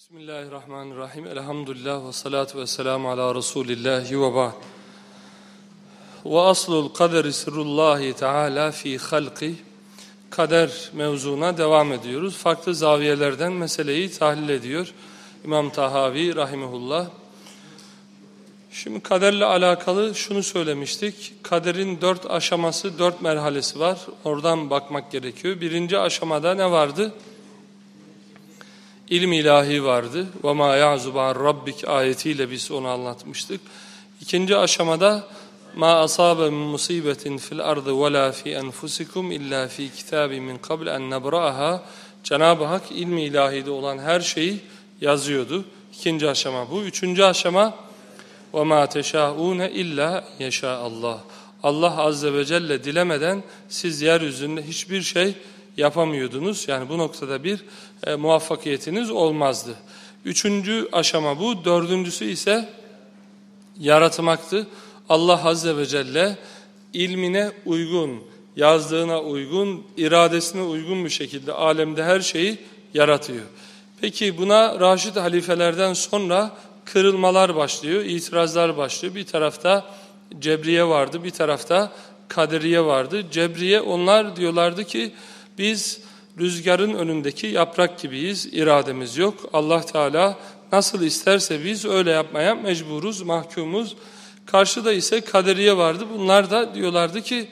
Bismillahirrahmanirrahim. Elhamdülillah ve salatu ve selamu ala Resulillahi ve ba'd. Ve aslul kaderi sırrullahi teala fi halki. Kader mevzuna devam ediyoruz. Farklı zaviyelerden meseleyi tahlil ediyor. İmam Tahavi rahimehullah. Şimdi kaderle alakalı şunu söylemiştik. Kaderin dört aşaması, dört merhalesi var. Oradan bakmak gerekiyor. Birinci aşamada ne vardı? ilm ilahi vardı. Ve ma ya'zuban rabbik ayetiyle biz onu anlatmıştık. İkinci aşamada ma asabe min musibetin fil ardı ve la fi enfusikum illa fi kitabi min kabl en nebra'aha. Cenab-ı Hak ilmi ilahide olan her şeyi yazıyordu. İkinci aşama bu. Üçüncü aşama ve ma teşaune illa yeşa Allah. Allah azze ve celle dilemeden siz yeryüzünde hiçbir şey yapamıyordunuz. Yani bu noktada bir e, muvaffakiyetiniz olmazdı. Üçüncü aşama bu. Dördüncüsü ise yaratmaktı. Allah Azze ve Celle ilmine uygun, yazdığına uygun, iradesine uygun bir şekilde alemde her şeyi yaratıyor. Peki buna Raşid halifelerden sonra kırılmalar başlıyor, itirazlar başlıyor. Bir tarafta Cebriye vardı, bir tarafta Kaderiye vardı. Cebriye onlar diyorlardı ki biz rüzgarın önündeki yaprak gibiyiz, irademiz yok. Allah Teala nasıl isterse biz öyle yapmaya mecburuz, mahkumuz. Karşıda ise kaderiye vardı. Bunlar da diyorlardı ki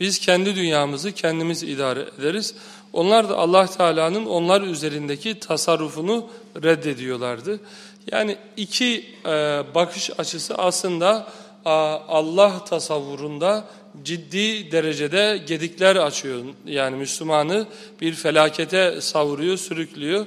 biz kendi dünyamızı kendimiz idare ederiz. Onlar da Allah Teala'nın onlar üzerindeki tasarrufunu reddediyorlardı. Yani iki e, bakış açısı aslında Allah tasavvurunda ciddi derecede gedikler açıyor. Yani Müslümanı bir felakete savuruyor, sürüklüyor.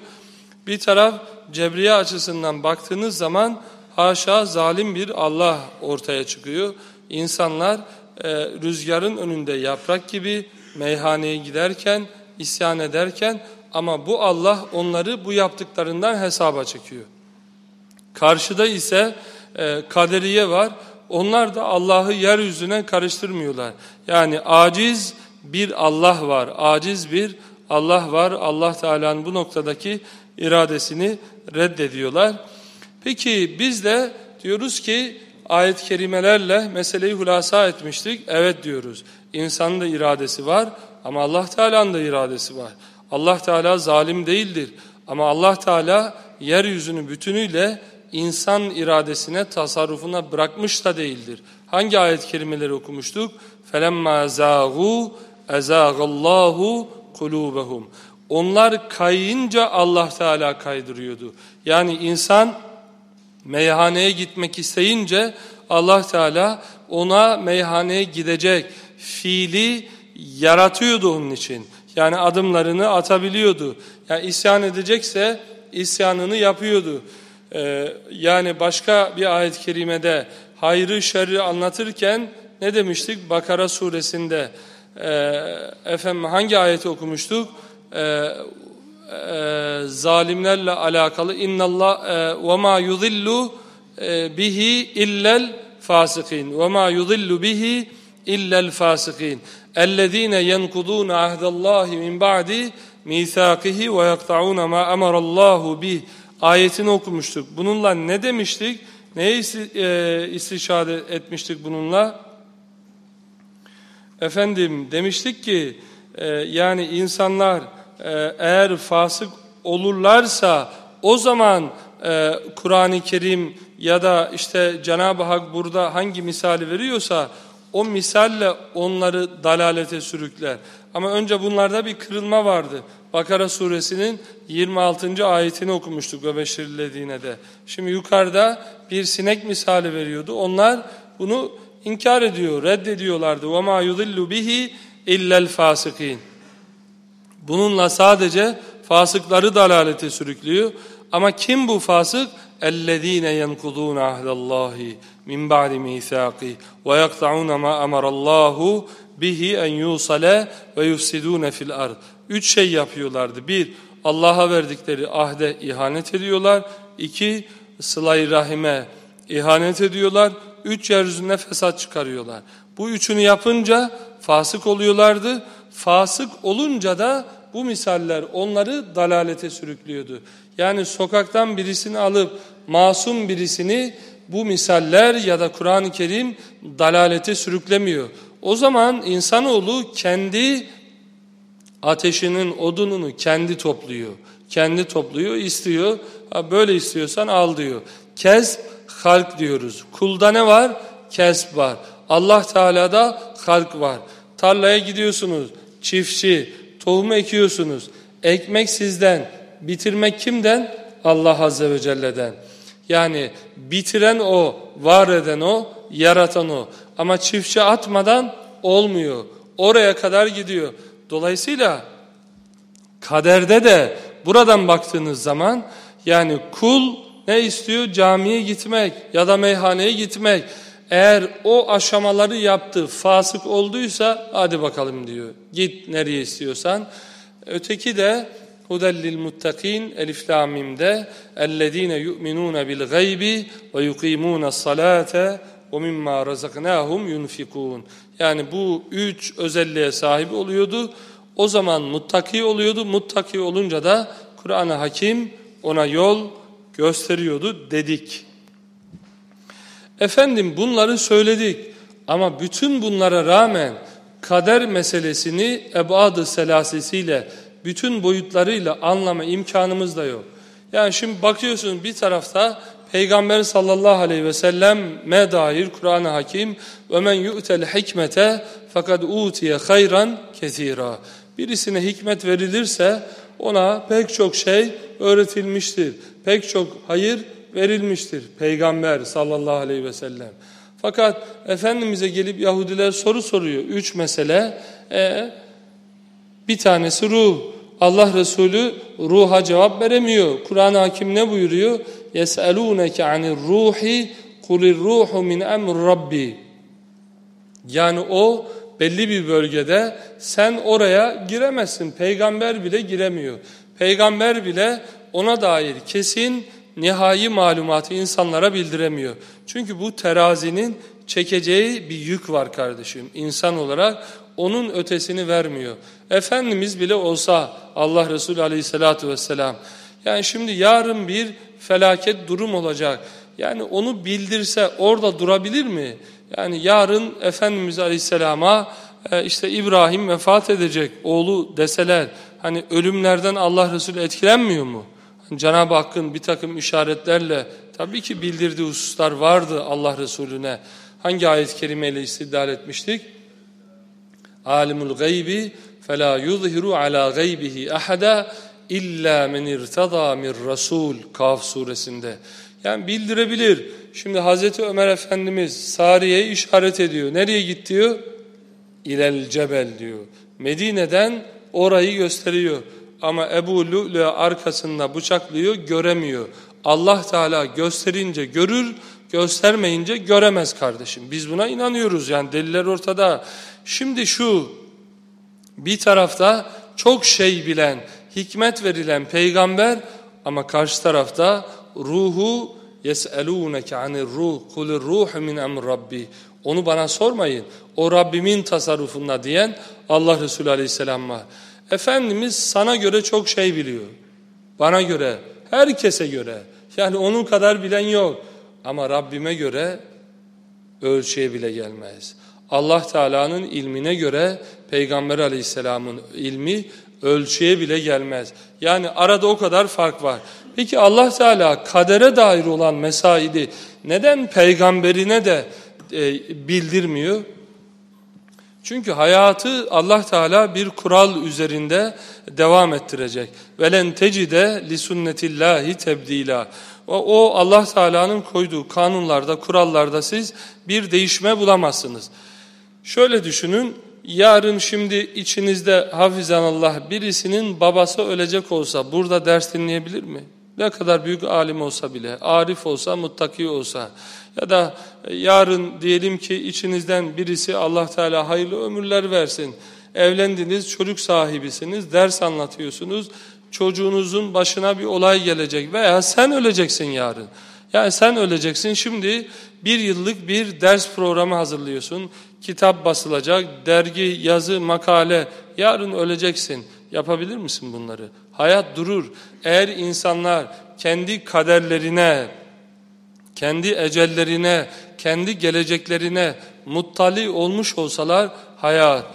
Bir taraf cebriye açısından baktığınız zaman haşa zalim bir Allah ortaya çıkıyor. İnsanlar e, rüzgarın önünde yaprak gibi meyhaneye giderken, isyan ederken ama bu Allah onları bu yaptıklarından hesaba çekiyor. Karşıda ise e, kaderiye var. Onlar da Allah'ı yeryüzüne karıştırmıyorlar. Yani aciz bir Allah var. Aciz bir Allah var. Allah Teala'nın bu noktadaki iradesini reddediyorlar. Peki biz de diyoruz ki ayet-i kerimelerle meseleyi hulasa etmiştik. Evet diyoruz. İnsanın da iradesi var ama Allah Teala'nın da iradesi var. Allah Teala zalim değildir. Ama Allah Teala yeryüzünü bütünüyle insan iradesine, tasarrufuna bırakmış da değildir. Hangi ayet-i kerimeleri okumuştuk? فَلَمَّا زَاغُوا اَزَاغَ اللّٰهُ قُلُوبَهُمْ Onlar kayınca Allah Teala kaydırıyordu. Yani insan meyhaneye gitmek isteyince Allah Teala ona meyhaneye gidecek fiili yaratıyordu onun için. Yani adımlarını atabiliyordu. Yani isyan edecekse isyanını yapıyordu. Ee, yani başka bir ayet-i kerimede hayrı şerri anlatırken ne demiştik? Bakara suresinde e, efendim hangi ayeti okumuştuk? E, e, zalimlerle alakalı innallah ve ma yudillu bihi illel fasikin ve ma yudillu bihi illel fasikin ellezine yenkudun ahdallahi min ba'di mithakihi ve yakta'un ma emarallahu bih ayetini okumuştuk. Bununla ne demiştik? Neye e, istişade etmiştik bununla? Efendim demiştik ki e, yani insanlar e, eğer fasık olurlarsa o zaman Kur'an-ı Kerim ya da işte Cenab-ı Hak burada hangi misali veriyorsa o misalle onları dalalete sürükler. Ama önce bunlarda bir kırılma vardı. Bakara suresinin 26. ayetini okumuştuk ve beşirlediğine de. Şimdi yukarıda bir sinek misali veriyordu. Onlar bunu inkar ediyor, reddediyorlardı. وَمَا يُضِلُّ بِهِ اِلَّا الْفَاسِقِينَ Bununla sadece fasıkları dalalete sürüklüyor. Ama kim bu fasık? اَلَّذ۪ينَ يَنْقُضُونَ عَهْدَ اللّٰهِ مِنْ بَعْدِ مِيثَاقِهِ وَيَقْطَعُونَ مَا أَمَرَ اللّٰهُ bihi en yusale ve yufsidune fil ard. Üç şey yapıyorlardı. Bir, Allah'a verdikleri ahde ihanet ediyorlar. İki, sıla rahime ihanet ediyorlar. Üç, yeryüzünde fesat çıkarıyorlar. Bu üçünü yapınca fasık oluyorlardı. Fasık olunca da bu misaller onları dalalete sürüklüyordu. Yani sokaktan birisini alıp masum birisini bu misaller ya da Kur'an-ı Kerim dalalete sürüklemiyor. O zaman insanoğlu kendi ateşinin odununu kendi topluyor. Kendi topluyor, istiyor. Ha, böyle istiyorsan al diyor. Kesb, halk diyoruz. Kulda ne var? Kesb var. Allah Teala'da halk var. Tarlaya gidiyorsunuz, çiftçi, tohum ekiyorsunuz. Ekmek sizden, bitirmek kimden? Allah Azze ve Celle'den. Yani bitiren o, var eden o, yaratan o. Ama çiftçi atmadan olmuyor. Oraya kadar gidiyor. Dolayısıyla kaderde de buradan baktığınız zaman yani kul ne istiyor? Camiye gitmek ya da meyhaneye gitmek. Eğer o aşamaları yaptı, fasık olduysa hadi bakalım diyor. Git nereye istiyorsan. Öteki de hudellil muttakin elif lamimde ellezine yu'minun bil gaybi ve yuqimun salate mimma razaknahum yunfikun. Yani bu üç özelliğe sahip oluyordu. O zaman muttaki oluyordu. Muttaki olunca da Kur'an-ı Hakim ona yol gösteriyordu dedik. Efendim bunları söyledik ama bütün bunlara rağmen kader meselesini ebad-ı selasesiyle bütün boyutlarıyla anlama imkanımız da yok. Yani şimdi bakıyorsun bir tarafta Peygamber sallallahu aleyhi ve selleme dair Kur'an-ı Hakim ve men yu'tel hikmete fakat utiye hayran kesira. Birisine hikmet verilirse ona pek çok şey öğretilmiştir. Pek çok hayır verilmiştir. Peygamber sallallahu aleyhi ve sellem. Fakat Efendimiz'e gelip Yahudiler soru soruyor. Üç mesele. E, bir tanesi ruh. Allah Resulü ruha cevap veremiyor. Kur'an-ı Hakim ne buyuruyor? yes'elûneke anir ruhi kulir ruhu min emr rabbi. Yani o belli bir bölgede sen oraya giremezsin. Peygamber bile giremiyor. Peygamber bile ona dair kesin nihai malumatı insanlara bildiremiyor. Çünkü bu terazinin çekeceği bir yük var kardeşim. İnsan olarak onun ötesini vermiyor. Efendimiz bile olsa Allah Resulü aleyhissalatü vesselam. Yani şimdi yarın bir felaket durum olacak. Yani onu bildirse orada durabilir mi? Yani yarın Efendimiz Aleyhisselam'a e, işte İbrahim vefat edecek oğlu deseler hani ölümlerden Allah Resulü etkilenmiyor mu? Hani Cenab-ı Hakk'ın bir takım işaretlerle tabii ki bildirdiği hususlar vardı Allah Resulüne. Hangi ayet-i kerimeyle istidlal etmiştik? Alimul gaybi fela yuzhiru ala gaybihi ahada İlla men irtada min rasul Kaf suresinde. Yani bildirebilir. Şimdi Hazreti Ömer Efendimiz Sariye'ye işaret ediyor. Nereye git diyor? İlel cebel diyor. Medine'den orayı gösteriyor. Ama Ebu Lü'lü arkasında bıçaklıyor göremiyor. Allah Teala gösterince görür, göstermeyince göremez kardeşim. Biz buna inanıyoruz yani deliller ortada. Şimdi şu bir tarafta çok şey bilen, hikmet verilen peygamber ama karşı tarafta ruhu yes'elûneke anir ruh kulir ruhu min emr rabbi onu bana sormayın o Rabbimin tasarrufunda diyen Allah Resulü aleyhisselam var. Efendimiz sana göre çok şey biliyor. Bana göre, herkese göre. Yani onun kadar bilen yok. Ama Rabbime göre ölçüye bile gelmez. Allah Teala'nın ilmine göre Peygamber Aleyhisselam'ın ilmi ölçüye bile gelmez. Yani arada o kadar fark var. Peki Allah Teala kadere dair olan mesaidi neden peygamberine de e, bildirmiyor? Çünkü hayatı Allah Teala bir kural üzerinde devam ettirecek. Velen tecide li sünnetillahi tebdila. O Allah Teala'nın koyduğu kanunlarda, kurallarda siz bir değişme bulamazsınız. Şöyle düşünün, yarın şimdi içinizde hafizanallah birisinin babası ölecek olsa burada ders dinleyebilir mi? Ne kadar büyük alim olsa bile, arif olsa, muttaki olsa ya da yarın diyelim ki içinizden birisi Allah Teala hayırlı ömürler versin. Evlendiniz, çocuk sahibisiniz, ders anlatıyorsunuz. Çocuğunuzun başına bir olay gelecek veya sen öleceksin yarın. Yani sen öleceksin şimdi bir yıllık bir ders programı hazırlıyorsun. Kitap basılacak, dergi, yazı, makale. Yarın öleceksin. Yapabilir misin bunları? Hayat durur. Eğer insanlar kendi kaderlerine, kendi ecellerine, kendi geleceklerine muttali olmuş olsalar hayat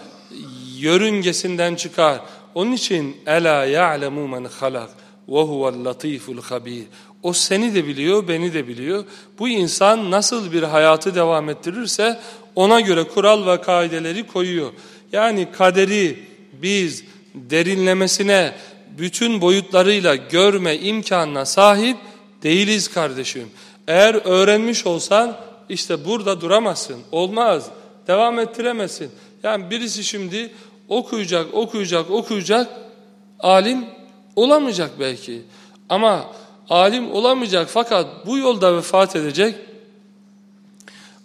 yörüngesinden çıkar. Onun için ela ya'lemu men halak ve huvel latiful habir. O seni de biliyor, beni de biliyor. Bu insan nasıl bir hayatı devam ettirirse ona göre kural ve kaideleri koyuyor. Yani kaderi biz derinlemesine bütün boyutlarıyla görme imkanına sahip değiliz kardeşim. Eğer öğrenmiş olsan işte burada duramazsın. Olmaz. Devam ettiremezsin. Yani birisi şimdi okuyacak, okuyacak, okuyacak. Alim olamayacak belki. Ama alim olamayacak fakat bu yolda vefat edecek.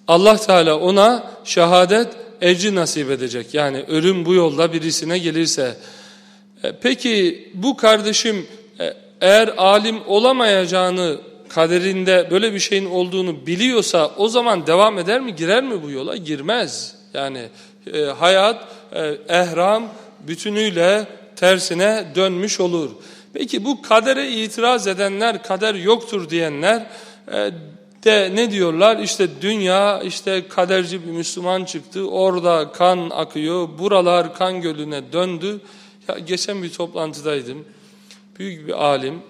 Allah Teala ona şehadet ecri nasip edecek. Yani ölüm bu yolda birisine gelirse. E, peki bu kardeşim e, eğer alim olamayacağını kaderinde böyle bir şeyin olduğunu biliyorsa o zaman devam eder mi girer mi bu yola? Girmez. Yani e, hayat e, ehram bütünüyle tersine dönmüş olur. Peki bu kadere itiraz edenler, kader yoktur diyenler e, de ne diyorlar? İşte dünya işte kaderci bir Müslüman çıktı. Orada kan akıyor. Buralar kan gölüne döndü. Ya geçen bir toplantıdaydım. Büyük bir alim,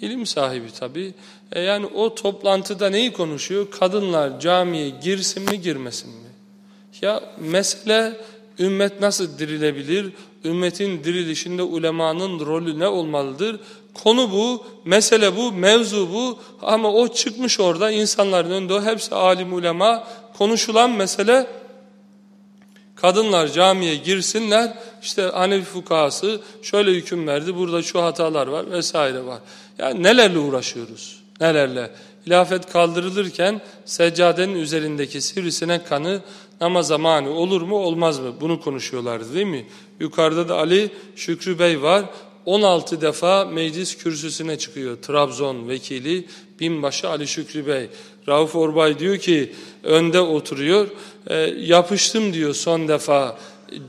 ilim sahibi tabii. E yani o toplantıda neyi konuşuyor? Kadınlar camiye girsin mi girmesin mi? Ya mesele ümmet nasıl dirilebilir? Ümmetin dirilişinde ulemanın rolü ne olmalıdır? Konu bu, mesele bu, mevzu bu ama o çıkmış orada insanların önünde hepsi alim ulema konuşulan mesele kadınlar camiye girsinler işte Hanefi fukahası şöyle hüküm verdi burada şu hatalar var vesaire var. Yani nelerle uğraşıyoruz nelerle? Hilafet kaldırılırken seccadenin üzerindeki sivrisinek kanı namaza mani olur mu olmaz mı? Bunu konuşuyorlardı değil mi? Yukarıda da Ali Şükrü Bey var. 16 defa meclis kürsüsüne çıkıyor. Trabzon vekili binbaşı Ali Şükrü Bey. Rauf Orbay diyor ki önde oturuyor. E, yapıştım diyor son defa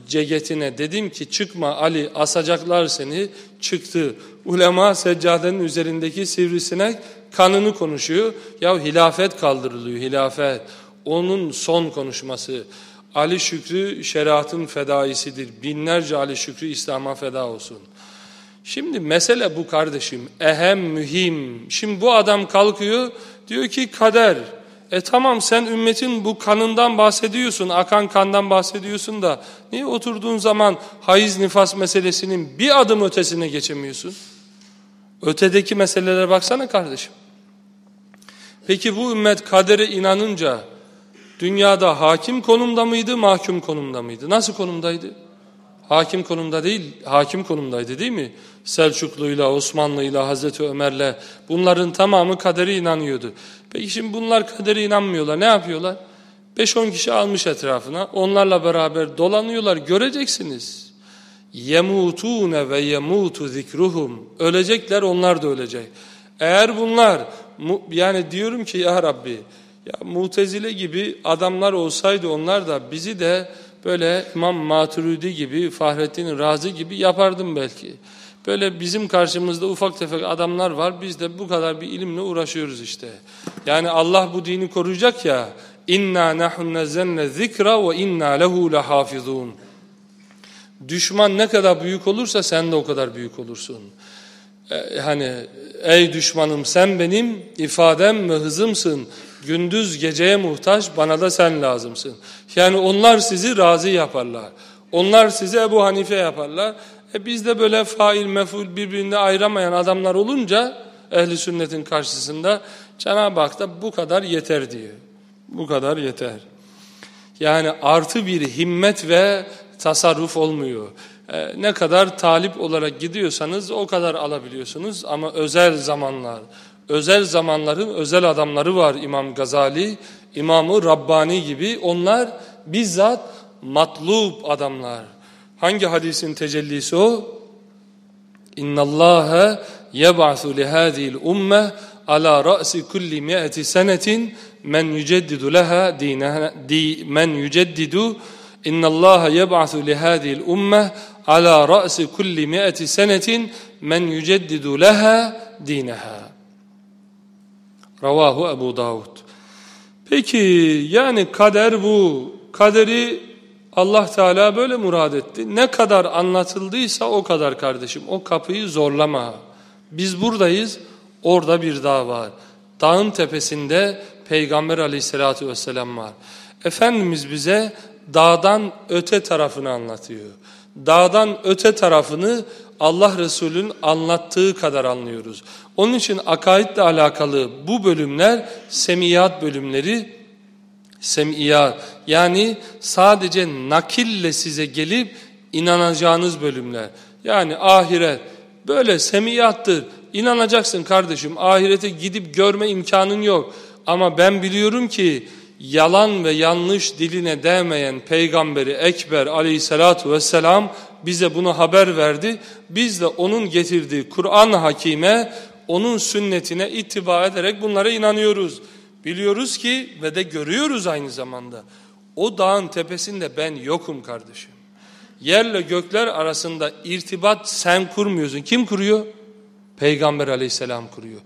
ceketine. Dedim ki çıkma Ali asacaklar seni. Çıktı. Ulema seccadenin üzerindeki sivrisinek kanını konuşuyor. Ya hilafet kaldırılıyor hilafet. Onun son konuşması. Ali Şükrü şeriatın fedaisidir. Binlerce Ali Şükrü İslam'a feda olsun. Şimdi mesele bu kardeşim. Ehem, mühim. Şimdi bu adam kalkıyor diyor ki kader. E tamam sen ümmetin bu kanından bahsediyorsun, akan kandan bahsediyorsun da niye oturduğun zaman haiz nifas meselesinin bir adım ötesine geçemiyorsun? Ötedeki meselelere baksana kardeşim. Peki bu ümmet kadere inanınca dünyada hakim konumda mıydı, mahkum konumda mıydı? Nasıl konumdaydı? Hakim konumda değil, hakim konumdaydı değil mi? Selçuklu'yla, Osmanlı'yla, Hazreti Ömer'le bunların tamamı kadere inanıyordu. Peki şimdi bunlar kadere inanmıyorlar. Ne yapıyorlar? 5-10 kişi almış etrafına. Onlarla beraber dolanıyorlar. Göreceksiniz. Yemutune ve yemutu zikruhum. Ölecekler onlar da ölecek. Eğer bunlar yani diyorum ki ya Rabbi ya mutezile gibi adamlar olsaydı onlar da bizi de böyle İmam Maturidi gibi Fahrettin Razi gibi yapardım belki. Böyle bizim karşımızda ufak tefek adamlar var. Biz de bu kadar bir ilimle uğraşıyoruz işte. Yani Allah bu dini koruyacak ya. İnna nahnu nazzalna zikra ve inna lehu lahafizun. Düşman ne kadar büyük olursa sen de o kadar büyük olursun. Ee, hani ey düşmanım sen benim ifadem ve hızımsın. Gündüz geceye muhtaç bana da sen lazımsın. Yani onlar sizi razı yaparlar. Onlar size Ebu Hanife yaparlar. E biz de böyle fail meful birbirinde ayıramayan adamlar olunca ehli sünnetin karşısında Cenab-ı Hak da bu kadar yeter diyor. Bu kadar yeter. Yani artı bir himmet ve tasarruf olmuyor. Ee, ne kadar talip olarak gidiyorsanız o kadar alabiliyorsunuz ama özel zamanlar, özel zamanların özel adamları var İmam Gazali, İmamı Rabbani gibi onlar bizzat matlub adamlar. Hangi hadisin tecellisi o? İnna Allah yeb'asu li hadihi'l umme ala ra'si kulli mi'ati senetin men yuceddidu leha dinaha di men yuceddidu İnna Allah yeb'asu li hadihi'l ummeh ala ra'si kulli mi'ati senetin men yüceddidu leha dinaha. Ravahu Ebu Davud. Peki yani kader bu. Kaderi Allah Teala böyle murad etti. Ne kadar anlatıldıysa o kadar kardeşim. O kapıyı zorlama. Biz buradayız, orada bir dağ var. Dağın tepesinde Peygamber aleyhissalatü vesselam var. Efendimiz bize dağdan öte tarafını anlatıyor. Dağdan öte tarafını Allah Resulü'nün anlattığı kadar anlıyoruz. Onun için akaidle alakalı bu bölümler semiyat bölümleri semiyat yani sadece nakille size gelip inanacağınız bölümler. Yani ahiret böyle semiyattır. İnanacaksın kardeşim ahirete gidip görme imkanın yok. Ama ben biliyorum ki yalan ve yanlış diline değmeyen peygamberi Ekber aleyhissalatu vesselam bize bunu haber verdi. Biz de onun getirdiği Kur'an hakime, onun sünnetine ittiba ederek bunlara inanıyoruz. Biliyoruz ki ve de görüyoruz aynı zamanda. O dağın tepesinde ben yokum kardeşim. Yerle gökler arasında irtibat sen kurmuyorsun. Kim kuruyor? Peygamber aleyhisselam kuruyor.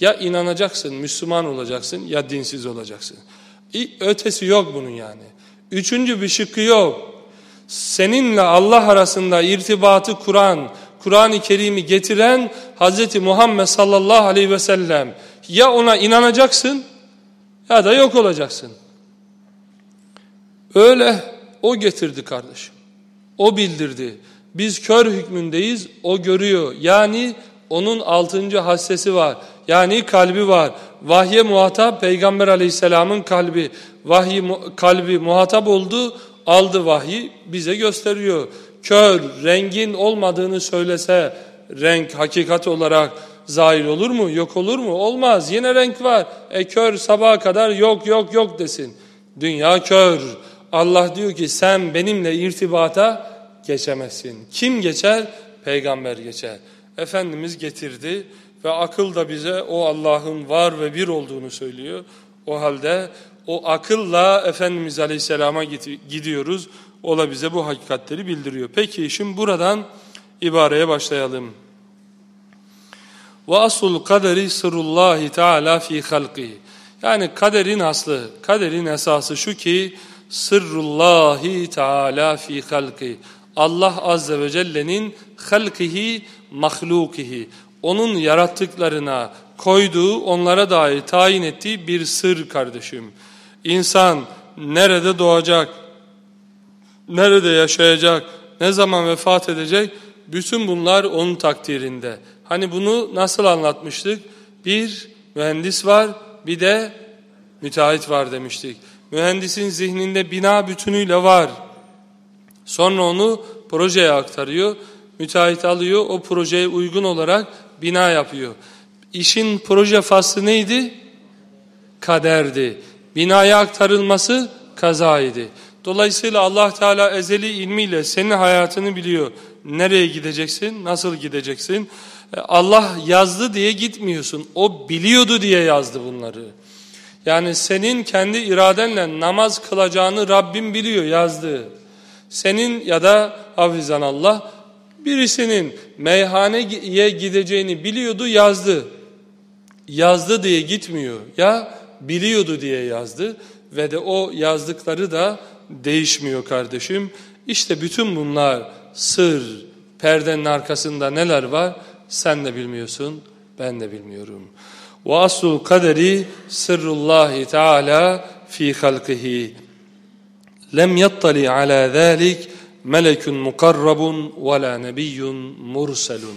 Ya inanacaksın, Müslüman olacaksın ya dinsiz olacaksın. Ötesi yok bunun yani. Üçüncü bir şıkkı yok. Seninle Allah arasında irtibatı kuran, Kur'an-ı Kerim'i getiren Hz. Muhammed sallallahu aleyhi ve sellem. Ya ona inanacaksın ya da yok olacaksın. Öyle o getirdi kardeşim. O bildirdi. Biz kör hükmündeyiz, o görüyor. Yani onun altıncı hassesi var. Yani kalbi var. Vahye muhatap Peygamber aleyhisselamın kalbi. Vahyi kalbi muhatap oldu, aldı vahyi bize gösteriyor. Kör, rengin olmadığını söylese renk hakikat olarak zahir olur mu? Yok olur mu? Olmaz. Yine renk var. E kör sabaha kadar yok yok yok desin. Dünya kör. Allah diyor ki sen benimle irtibata geçemezsin. Kim geçer? Peygamber geçer. Efendimiz getirdi ve akıl da bize o Allah'ın var ve bir olduğunu söylüyor. O halde o akılla Efendimiz Aleyhisselam'a gidiyoruz. O da bize bu hakikatleri bildiriyor. Peki şimdi buradan ibareye başlayalım. Ve aslul kaderi sırrullahi teala fi halqihi. Yani kaderin aslı, kaderin esası şu ki sırrullahi teala fi halqihi. Allah azze ve celle'nin halkihi mahlukihi. Onun yarattıklarına koyduğu, onlara dair tayin ettiği bir sır kardeşim. İnsan nerede doğacak, nerede yaşayacak, ne zaman vefat edecek, bütün bunlar onun takdirinde. Hani bunu nasıl anlatmıştık? Bir mühendis var, bir de müteahhit var demiştik. Mühendisin zihninde bina bütünüyle var. Sonra onu projeye aktarıyor. Müteahhit alıyor, o projeye uygun olarak bina yapıyor. İşin proje faslı neydi? Kaderdi. Binaya aktarılması kazaydı. Dolayısıyla Allah Teala ezeli ilmiyle senin hayatını biliyor. Nereye gideceksin, nasıl gideceksin? E, Allah yazdı diye gitmiyorsun. O biliyordu diye yazdı bunları. Yani senin kendi iradenle namaz kılacağını Rabbim biliyor, yazdı. Senin ya da hafizan Allah birisinin meyhaneye gideceğini biliyordu, yazdı. Yazdı diye gitmiyor. Ya biliyordu diye yazdı ve de o yazdıkları da değişmiyor kardeşim. İşte bütün bunlar sır, perdenin arkasında neler var sen de bilmiyorsun, ben de bilmiyorum. Ve aslul kaderi sırrullahi teala fi halkihi. Lem yattali ala zalik melekun mukarrabun ve la nebiyyun murselun.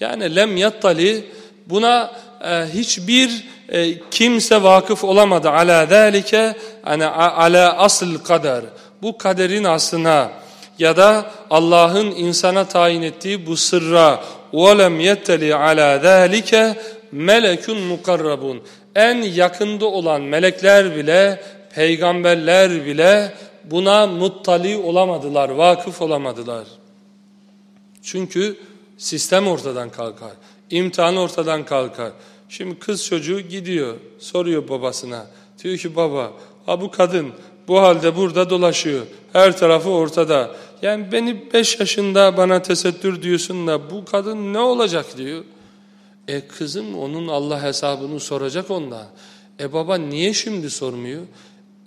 Yani lem yattali buna e, hiçbir e, kimse vakıf olamadı ala zalike yani ala asıl kader. Bu kaderin aslına ya da Allah'ın insana tayin ettiği bu sırra وَلَمْ يَتَّلِ عَلَى ذَٰلِكَ melekun mukarrabun. En yakında olan melekler bile, peygamberler bile buna muttali olamadılar, vakıf olamadılar. Çünkü sistem ortadan kalkar, imtihan ortadan kalkar. Şimdi kız çocuğu gidiyor, soruyor babasına. Diyor ki baba, ha bu kadın bu halde burada dolaşıyor. Her tarafı ortada. Yani beni 5 yaşında bana tesettür diyorsun da bu kadın ne olacak diyor. E kızım onun Allah hesabını soracak ondan. E baba niye şimdi sormuyor?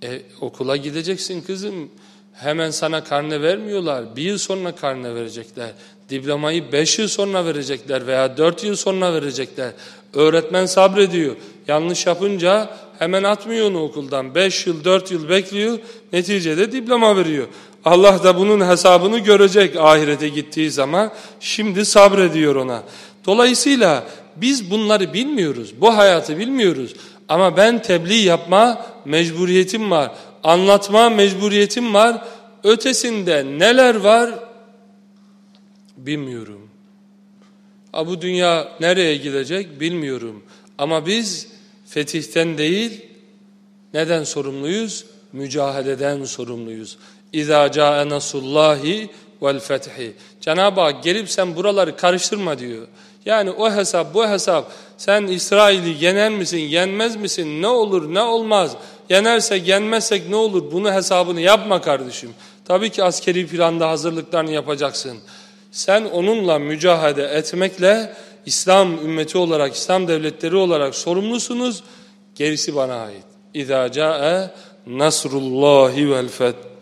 E okula gideceksin kızım. Hemen sana karne vermiyorlar. Bir yıl sonra karne verecekler. Diplomayı beş yıl sonra verecekler veya dört yıl sonra verecekler. Öğretmen sabrediyor. Yanlış yapınca hemen atmıyor onu okuldan. Beş yıl, dört yıl bekliyor. Neticede diploma veriyor. Allah da bunun hesabını görecek ahirete gittiği zaman. Şimdi sabrediyor ona. Dolayısıyla biz bunları bilmiyoruz. Bu hayatı bilmiyoruz. Ama ben tebliğ yapma mecburiyetim var. Anlatma mecburiyetim var. Ötesinde neler var bilmiyorum. Ha, bu dünya nereye gidecek bilmiyorum. Ama biz fetihten değil neden sorumluyuz? Mücaheleden sorumluyuz. İza ca'e nasullahi vel fethi. Cenab-ı Hak gelip sen buraları karıştırma diyor. Yani o hesap bu hesap sen İsrail'i yener misin yenmez misin ne olur ne olmaz yenersek yenmezsek ne olur bunu hesabını yapma kardeşim. Tabii ki askeri planda hazırlıklarını yapacaksın. Sen onunla mücadele etmekle İslam ümmeti olarak İslam devletleri olarak sorumlusunuz gerisi bana ait. İza ca'e nasrullahi vel feth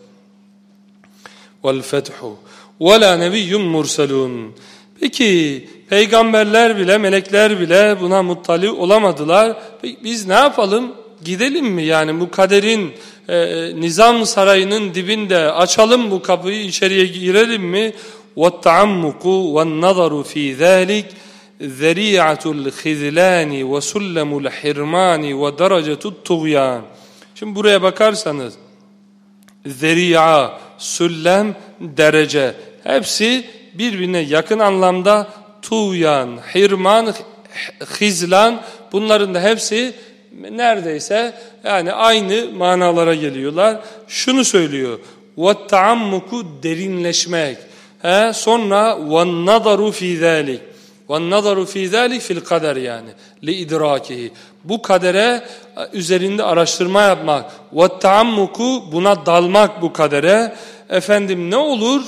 vel fethu ve la nebiyyun murselun Peki peygamberler bile melekler bile buna muttali olamadılar. Peki, biz ne yapalım? Gidelim mi yani bu kaderin e, nizam sarayının dibinde açalım bu kapıyı içeriye girelim mi? وَالتَّعَمُّقُ وَالنَّظَرُ ف۪ي ذَٰلِكِ ذَرِيعَةُ الْخِذْلَانِ وَسُلَّمُ الْحِرْمَانِ وَدَرَجَةُ الطُّغْيَانِ Şimdi buraya bakarsanız zeri'a, süllem, derece hepsi birbirine yakın anlamda tuğyan, hirman, hizlan bunların da hepsi neredeyse yani aynı manalara geliyorlar. Şunu söylüyor. وَالتَّعَمُّكُ derinleşmek. He, sonra وَالنَّظَرُ ف۪ي ذَٰلِكِ وَالنَّظَرُ ف۪ي ذَٰلِكِ fil kader yani. لِاِدْرَاكِهِ Bu kadere üzerinde araştırma yapmak. وَالتَّعَمُّكُ buna dalmak bu kadere. Efendim ne olur?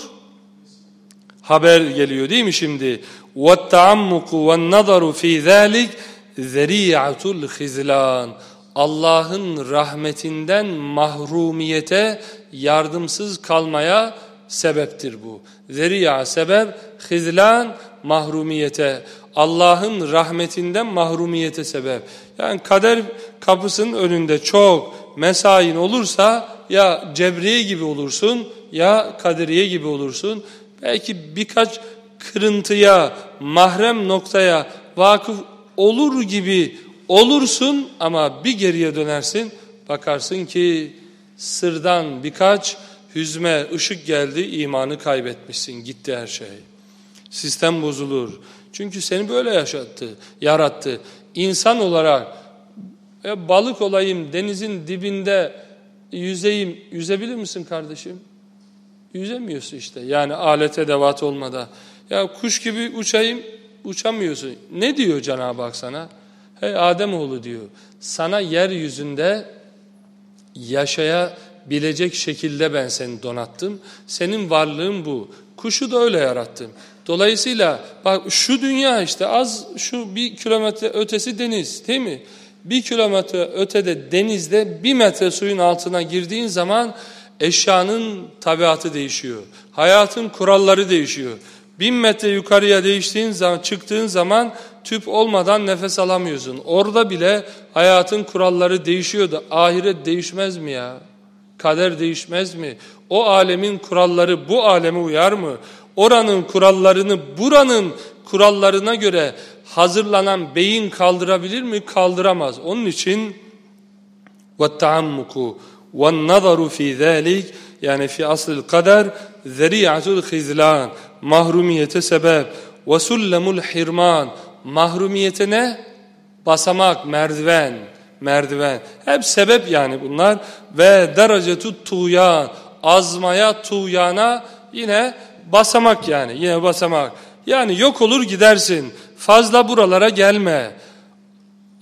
haber geliyor değil mi şimdi? وَالتَّعَمُّقُ وَالنَّظَرُ ف۪ي ذَٰلِكِ ذَرِيعَةُ الْخِزْلَانِ Allah'ın rahmetinden mahrumiyete yardımsız kalmaya sebeptir bu. Zeriya sebep, hizlan mahrumiyete. Allah'ın rahmetinden mahrumiyete sebep. Yani kader kapısının önünde çok mesain olursa ya cebriye gibi olursun ya kaderiye gibi olursun. Belki birkaç kırıntıya, mahrem noktaya vakıf olur gibi olursun ama bir geriye dönersin. Bakarsın ki sırdan birkaç hüzme ışık geldi imanı kaybetmişsin gitti her şey. Sistem bozulur. Çünkü seni böyle yaşattı, yarattı. İnsan olarak e, balık olayım denizin dibinde yüzeyim yüzebilir misin kardeşim? Yüzemiyorsun işte. Yani alet edevat olmadan. Ya kuş gibi uçayım, uçamıyorsun. Ne diyor Cenab-ı Hak sana? Hey Ademoğlu diyor. Sana yeryüzünde yaşayabilecek şekilde ben seni donattım. Senin varlığın bu. Kuşu da öyle yarattım. Dolayısıyla bak şu dünya işte az şu bir kilometre ötesi deniz değil mi? Bir kilometre ötede denizde bir metre suyun altına girdiğin zaman eşyanın tabiatı değişiyor. Hayatın kuralları değişiyor. Bin metre yukarıya değiştiğin zaman, çıktığın zaman tüp olmadan nefes alamıyorsun. Orada bile hayatın kuralları değişiyor da ahiret değişmez mi ya? Kader değişmez mi? O alemin kuralları bu aleme uyar mı? Oranın kurallarını buranın kurallarına göre hazırlanan beyin kaldırabilir mi? Kaldıramaz. Onun için وَالتَّعَمُّكُ وَالنَّظَرُ ف۪ي ذَٰلِكِ yani fi asıl kader zeri'atul hizlan mahrumiyete sebep ve sullemul hirman mahrumiyete ne? Basamak, merdiven, merdiven. Hep sebep yani bunlar ve derecetu tuğyan azmaya tuğyana yine basamak yani yine basamak. Yani yok olur gidersin. Fazla buralara gelme.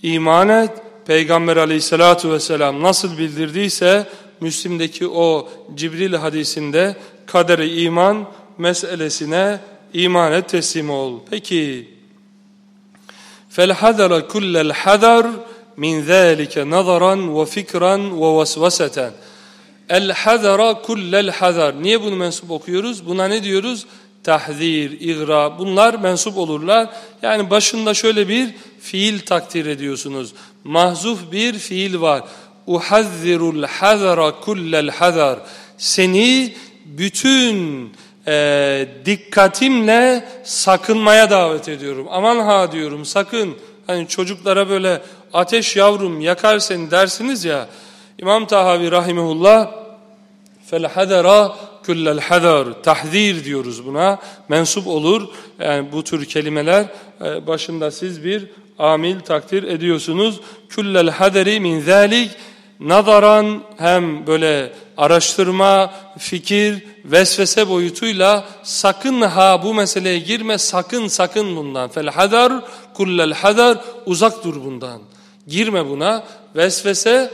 İman et. Peygamber aleyhissalatu vesselam nasıl bildirdiyse Müslim'deki o Cibril hadisinde kadere iman meselesine imane teslim ol. Peki فَالْحَذَرَ كُلَّ الْحَذَرِ مِنْ ذَٰلِكَ نَظَرًا وَفِكْرًا وَوَسْوَسَةً El-hazara kullel hazar. Niye bunu mensup okuyoruz? Buna ne diyoruz? Tahzir, igra bunlar mensup olurlar. Yani başında şöyle bir fiil takdir ediyorsunuz. Mahzuf bir fiil var. Uhazzirul hazara kullel hazar. Seni bütün e, dikkatimle sakınmaya davet ediyorum. Aman ha diyorum sakın. Hani çocuklara böyle ateş yavrum yakar seni dersiniz ya. İmam Tahavi rahimehullah felhadera kullel hadar tahzir diyoruz buna. Mensup olur. Yani bu tür kelimeler e, başında siz bir amil takdir ediyorsunuz. Kullel haderi min zalik nazaran hem böyle araştırma, fikir, vesvese boyutuyla sakın ha bu meseleye girme, sakın sakın bundan. Fel hadar, kullel hadar, uzak dur bundan. Girme buna. Vesvese,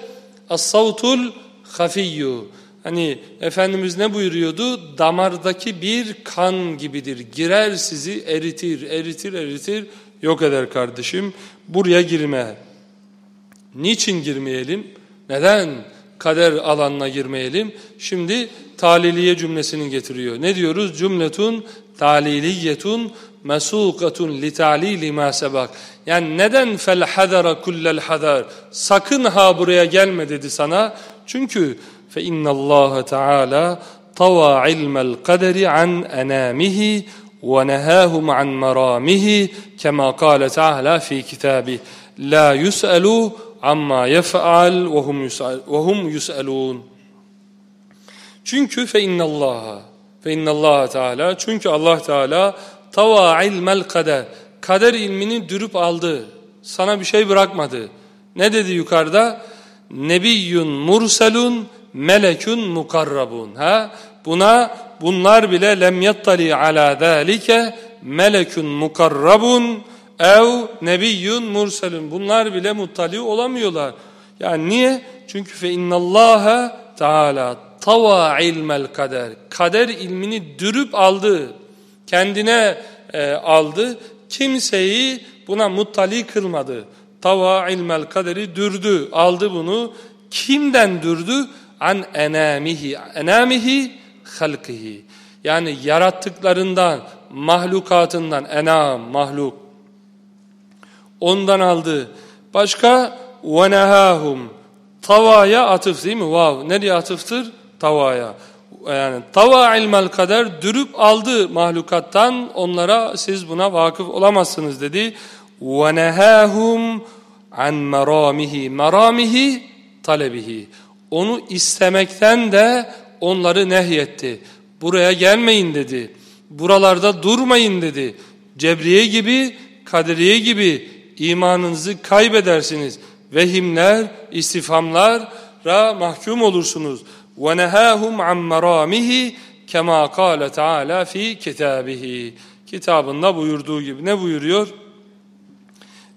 as-savtul hafiyyu. Hani Efendimiz ne buyuruyordu? Damardaki bir kan gibidir. Girer sizi eritir, eritir, eritir, yok eder kardeşim. Buraya girme. Niçin girmeyelim? Neden kader alanına girmeyelim? Şimdi taliliye cümlesini getiriyor. Ne diyoruz? Cümletun taliliyetun mesukatun li ta'lili ma sebak. Yani neden fel hadara kullel hadar? Sakın ha buraya gelme dedi sana. Çünkü fe innallaha teala tava ilmel kaderi an enamihi nehahum an maramihi kema kâle teala fi kitabi. La yus'alu amma yef'al ve hum yus'al yus'alun. Çünkü fe innallaha fe innallaha teala çünkü Allah Teala tava ilmel kader kader ilmini dürüp aldı. Sana bir şey bırakmadı. Ne dedi yukarıda? Nebiyyun murselun melekun mukarrabun. Ha? Buna bunlar bile lem yattali ala zalike melekun mukarrabun ev nebiyyun murselun. Bunlar bile muttali olamıyorlar. Yani niye? Çünkü fe innallaha teala tava ilmel kader. Kader ilmini dürüp aldı. Kendine e, aldı. Kimseyi buna muttali kılmadı. Tava ilmel kaderi dürdü. Aldı bunu. Kimden dürdü? An enamihi. Enamihi halkihi. Yani yarattıklarından, mahlukatından, ena mahluk. Ondan aldı. Başka ve nehahum. Tavaya atıf değil mi? Vav. Nereye atıftır? Tavaya. Yani tava ilmel kader dürüp aldı mahlukattan onlara siz buna vakıf olamazsınız dedi. Ve nehahum an maramihi. Maramihi talebihi. Onu istemekten de onları nehyetti. Buraya gelmeyin dedi. Buralarda durmayın dedi. Cebriye gibi, kaderiye gibi imanınızı kaybedersiniz. Vehimler, istifhamlara mahkum olursunuz. وَنَهَاهُمْ عَنْ مَرَامِهِ كَمَا قَالَ تَعَالَى ف۪ي كِتَابِهِ Kitabında buyurduğu gibi ne buyuruyor?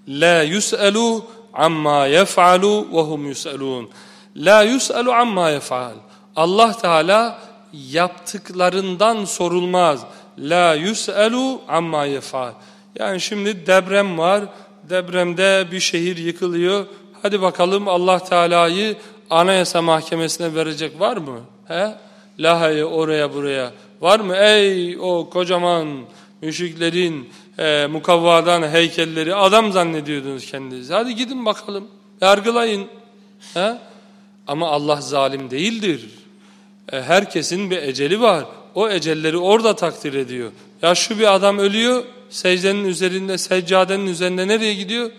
La yus'alu amma yef'alu ve hum yus'alun. La yus'alu amma yef'al. Allah Teala yaptıklarından sorulmaz. La yus'alu amma yef'al. Yani şimdi deprem var. Depremde bir şehir yıkılıyor. Hadi bakalım Allah Teala'yı Anayasa Mahkemesi'ne verecek var mı? He? Laha'yı oraya buraya. Var mı? Ey o kocaman müşriklerin e, mukavvadan heykelleri adam zannediyordunuz kendinizi. Hadi gidin bakalım. Yargılayın. He? Ama Allah zalim değildir. E, herkesin bir eceli var. O ecelleri orada takdir ediyor. Ya şu bir adam ölüyor. Secdenin üzerinde, seccadenin üzerinde nereye gidiyor?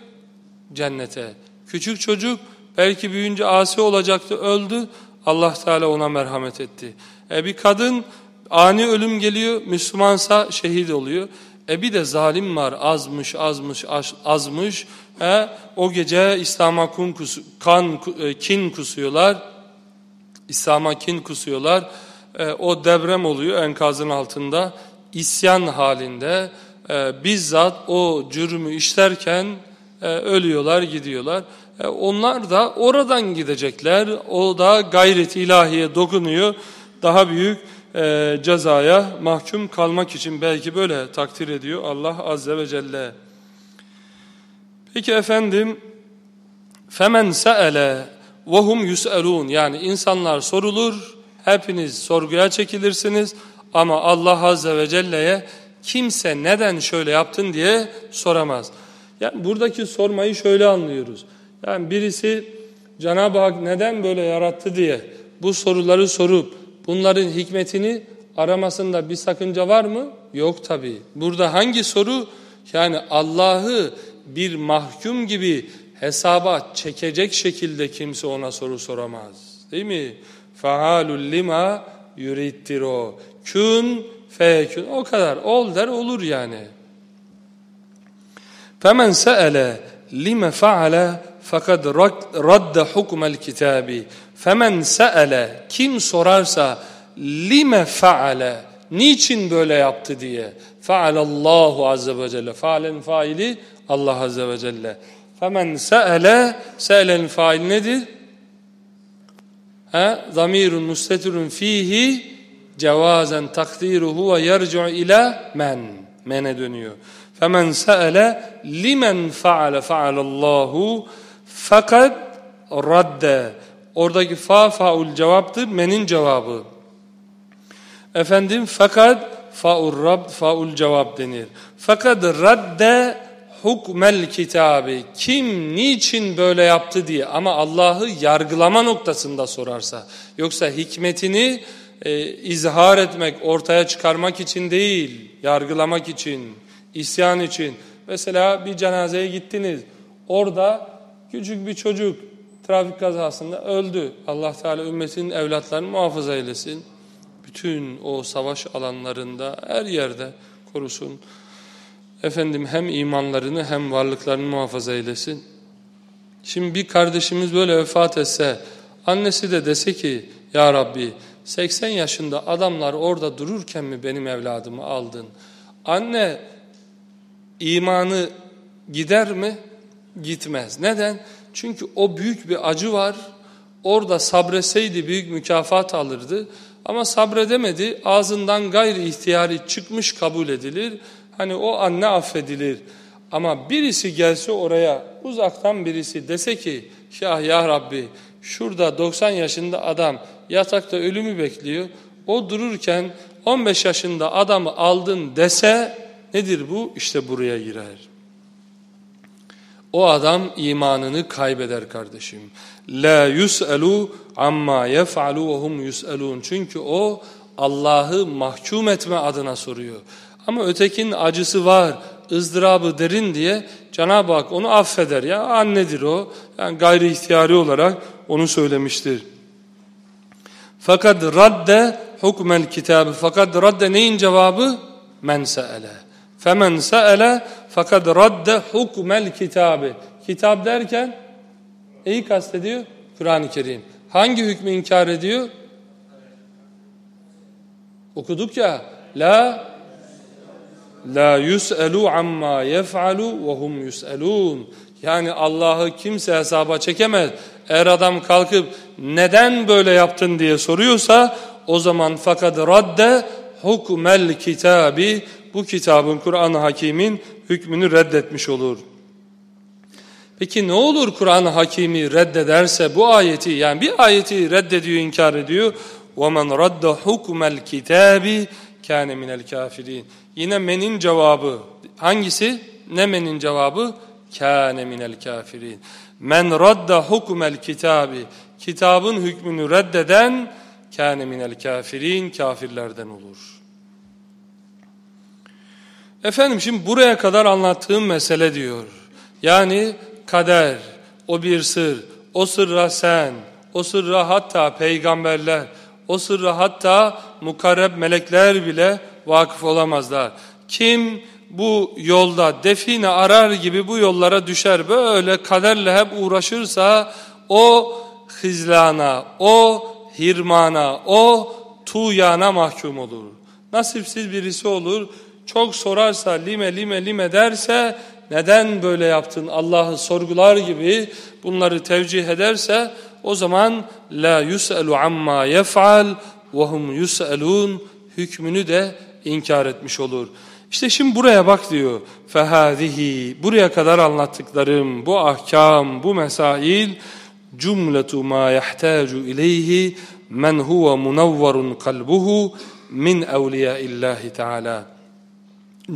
Cennete. Küçük çocuk belki büyüyünce asi olacaktı, öldü. Allah Teala ona merhamet etti. E bir kadın ani ölüm geliyor, Müslümansa şehit oluyor. E bir de zalim var, azmış, azmış, azmış. He, o gece İslam'a kan, e, kin kusuyorlar. İslam'a kin kusuyorlar. E, o devrem oluyor enkazın altında. İsyan halinde e, bizzat o cürmü işlerken e, ölüyorlar, gidiyorlar. E, onlar da oradan gidecekler. O da gayret ilahiye dokunuyor. Daha büyük e, cezaya mahkum kalmak için belki böyle takdir ediyor Allah Azze ve Celle. Peki efendim femen se'ele hum yus'elun yani insanlar sorulur hepiniz sorguya çekilirsiniz ama Allah Azze ve Celle'ye kimse neden şöyle yaptın diye soramaz. Yani buradaki sormayı şöyle anlıyoruz. Yani birisi Cenab-ı Hak neden böyle yarattı diye bu soruları sorup bunların hikmetini aramasında bir sakınca var mı? Yok tabi. Burada hangi soru? Yani Allah'ı bir mahkum gibi hesaba çekecek şekilde kimse ona soru soramaz. Değil mi? Faalul lima yurittir o. Kün feyekün. O kadar. Ol der olur yani. Femen se'ele lime faale fakat radde hukmel kitabi. Femen se'ele kim sorarsa lime faale niçin böyle yaptı diye. Faalallahu azze ve celle. Faalen faili Allah azze ve celle. Femen se'ele se'elen fail nedir? Ha? Zamirun mustetirun fihi cevazen takdiruhu ve yerci'u ila men. Men'e dönüyor. Femen se'ele limen faale faalallahu fakat radde. Oradaki fa faul cevaptır. Men'in cevabı. Efendim fakat faul rab faul cevap denir. Fakat radde hukmel kitabı kim niçin böyle yaptı diye. Ama Allah'ı yargılama noktasında sorarsa yoksa hikmetini e, izhar etmek ortaya çıkarmak için değil yargılamak için isyan için. Mesela bir cenazeye gittiniz orada küçük bir çocuk trafik kazasında öldü. Allah Teala ümmetinin evlatlarını muhafaza eylesin. Bütün o savaş alanlarında her yerde korusun efendim hem imanlarını hem varlıklarını muhafaza eylesin. Şimdi bir kardeşimiz böyle vefat etse, annesi de dese ki ya Rabbi 80 yaşında adamlar orada dururken mi benim evladımı aldın? Anne imanı gider mi? Gitmez. Neden? Çünkü o büyük bir acı var. Orada sabretseydi büyük mükafat alırdı. Ama sabredemedi. Ağzından gayri ihtiyari çıkmış kabul edilir. Hani o anne affedilir. Ama birisi gelse oraya uzaktan birisi dese ki Şah ya Rabbi şurada 90 yaşında adam yatakta ölümü bekliyor. O dururken 15 yaşında adamı aldın dese nedir bu? İşte buraya girer. O adam imanını kaybeder kardeşim. La yus'elu amma yef'alu ve hum yus'elun. Çünkü o Allah'ı mahkum etme adına soruyor. Ama ötekinin acısı var, ızdırabı derin diye Cenab-ı Hak onu affeder. Ya annedir o. Yani gayri ihtiyari olarak onu söylemiştir. Fakat radde hukmel kitabı. Fakat radde neyin cevabı? Men se'ele. Femen se'ele fakat radde hukmel kitabı. Kitap derken neyi kastediyor? Kur'an-ı Kerim. Hangi hükmü inkar ediyor? Okuduk ya. La La yus'elu amma yef'alu ve hum yus'elun. Yani Allah'ı kimse hesaba çekemez. Eğer adam kalkıp neden böyle yaptın diye soruyorsa o zaman fakat radde hukmel kitabi bu kitabın Kur'an-ı Hakim'in hükmünü reddetmiş olur. Peki ne olur Kur'an-ı Hakim'i reddederse bu ayeti yani bir ayeti reddediyor inkar ediyor. وَمَنْ رَدَّ حُكْمَ الْكِتَابِ كَانَ مِنَ الْكَافِرِينَ Yine menin cevabı hangisi? Ne menin cevabı? Kâne minel kafirin. Men radda hukmel kitabi. Kitabın hükmünü reddeden kâne minel kafirin. Kafirlerden olur. Efendim şimdi buraya kadar anlattığım mesele diyor. Yani kader, o bir sır, o sırra sen, o sırra hatta peygamberler, o sırra hatta mukarreb melekler bile vakıf olamazlar. Kim bu yolda define arar gibi bu yollara düşer böyle kaderle hep uğraşırsa o hizlana, o hirmana, o tuyana mahkum olur. Nasipsiz birisi olur. Çok sorarsa lime lime lime derse neden böyle yaptın Allah'ı sorgular gibi bunları tevcih ederse o zaman la yus'elu amma yef'al ve hum yus'elun hükmünü de inkar etmiş olur. İşte şimdi buraya bak diyor. Fehadihi buraya kadar anlattıklarım bu ahkam bu mesail cümletu ma yahtacu ileyhi men huve munavvarun kalbuhu min evliyaillahi teala.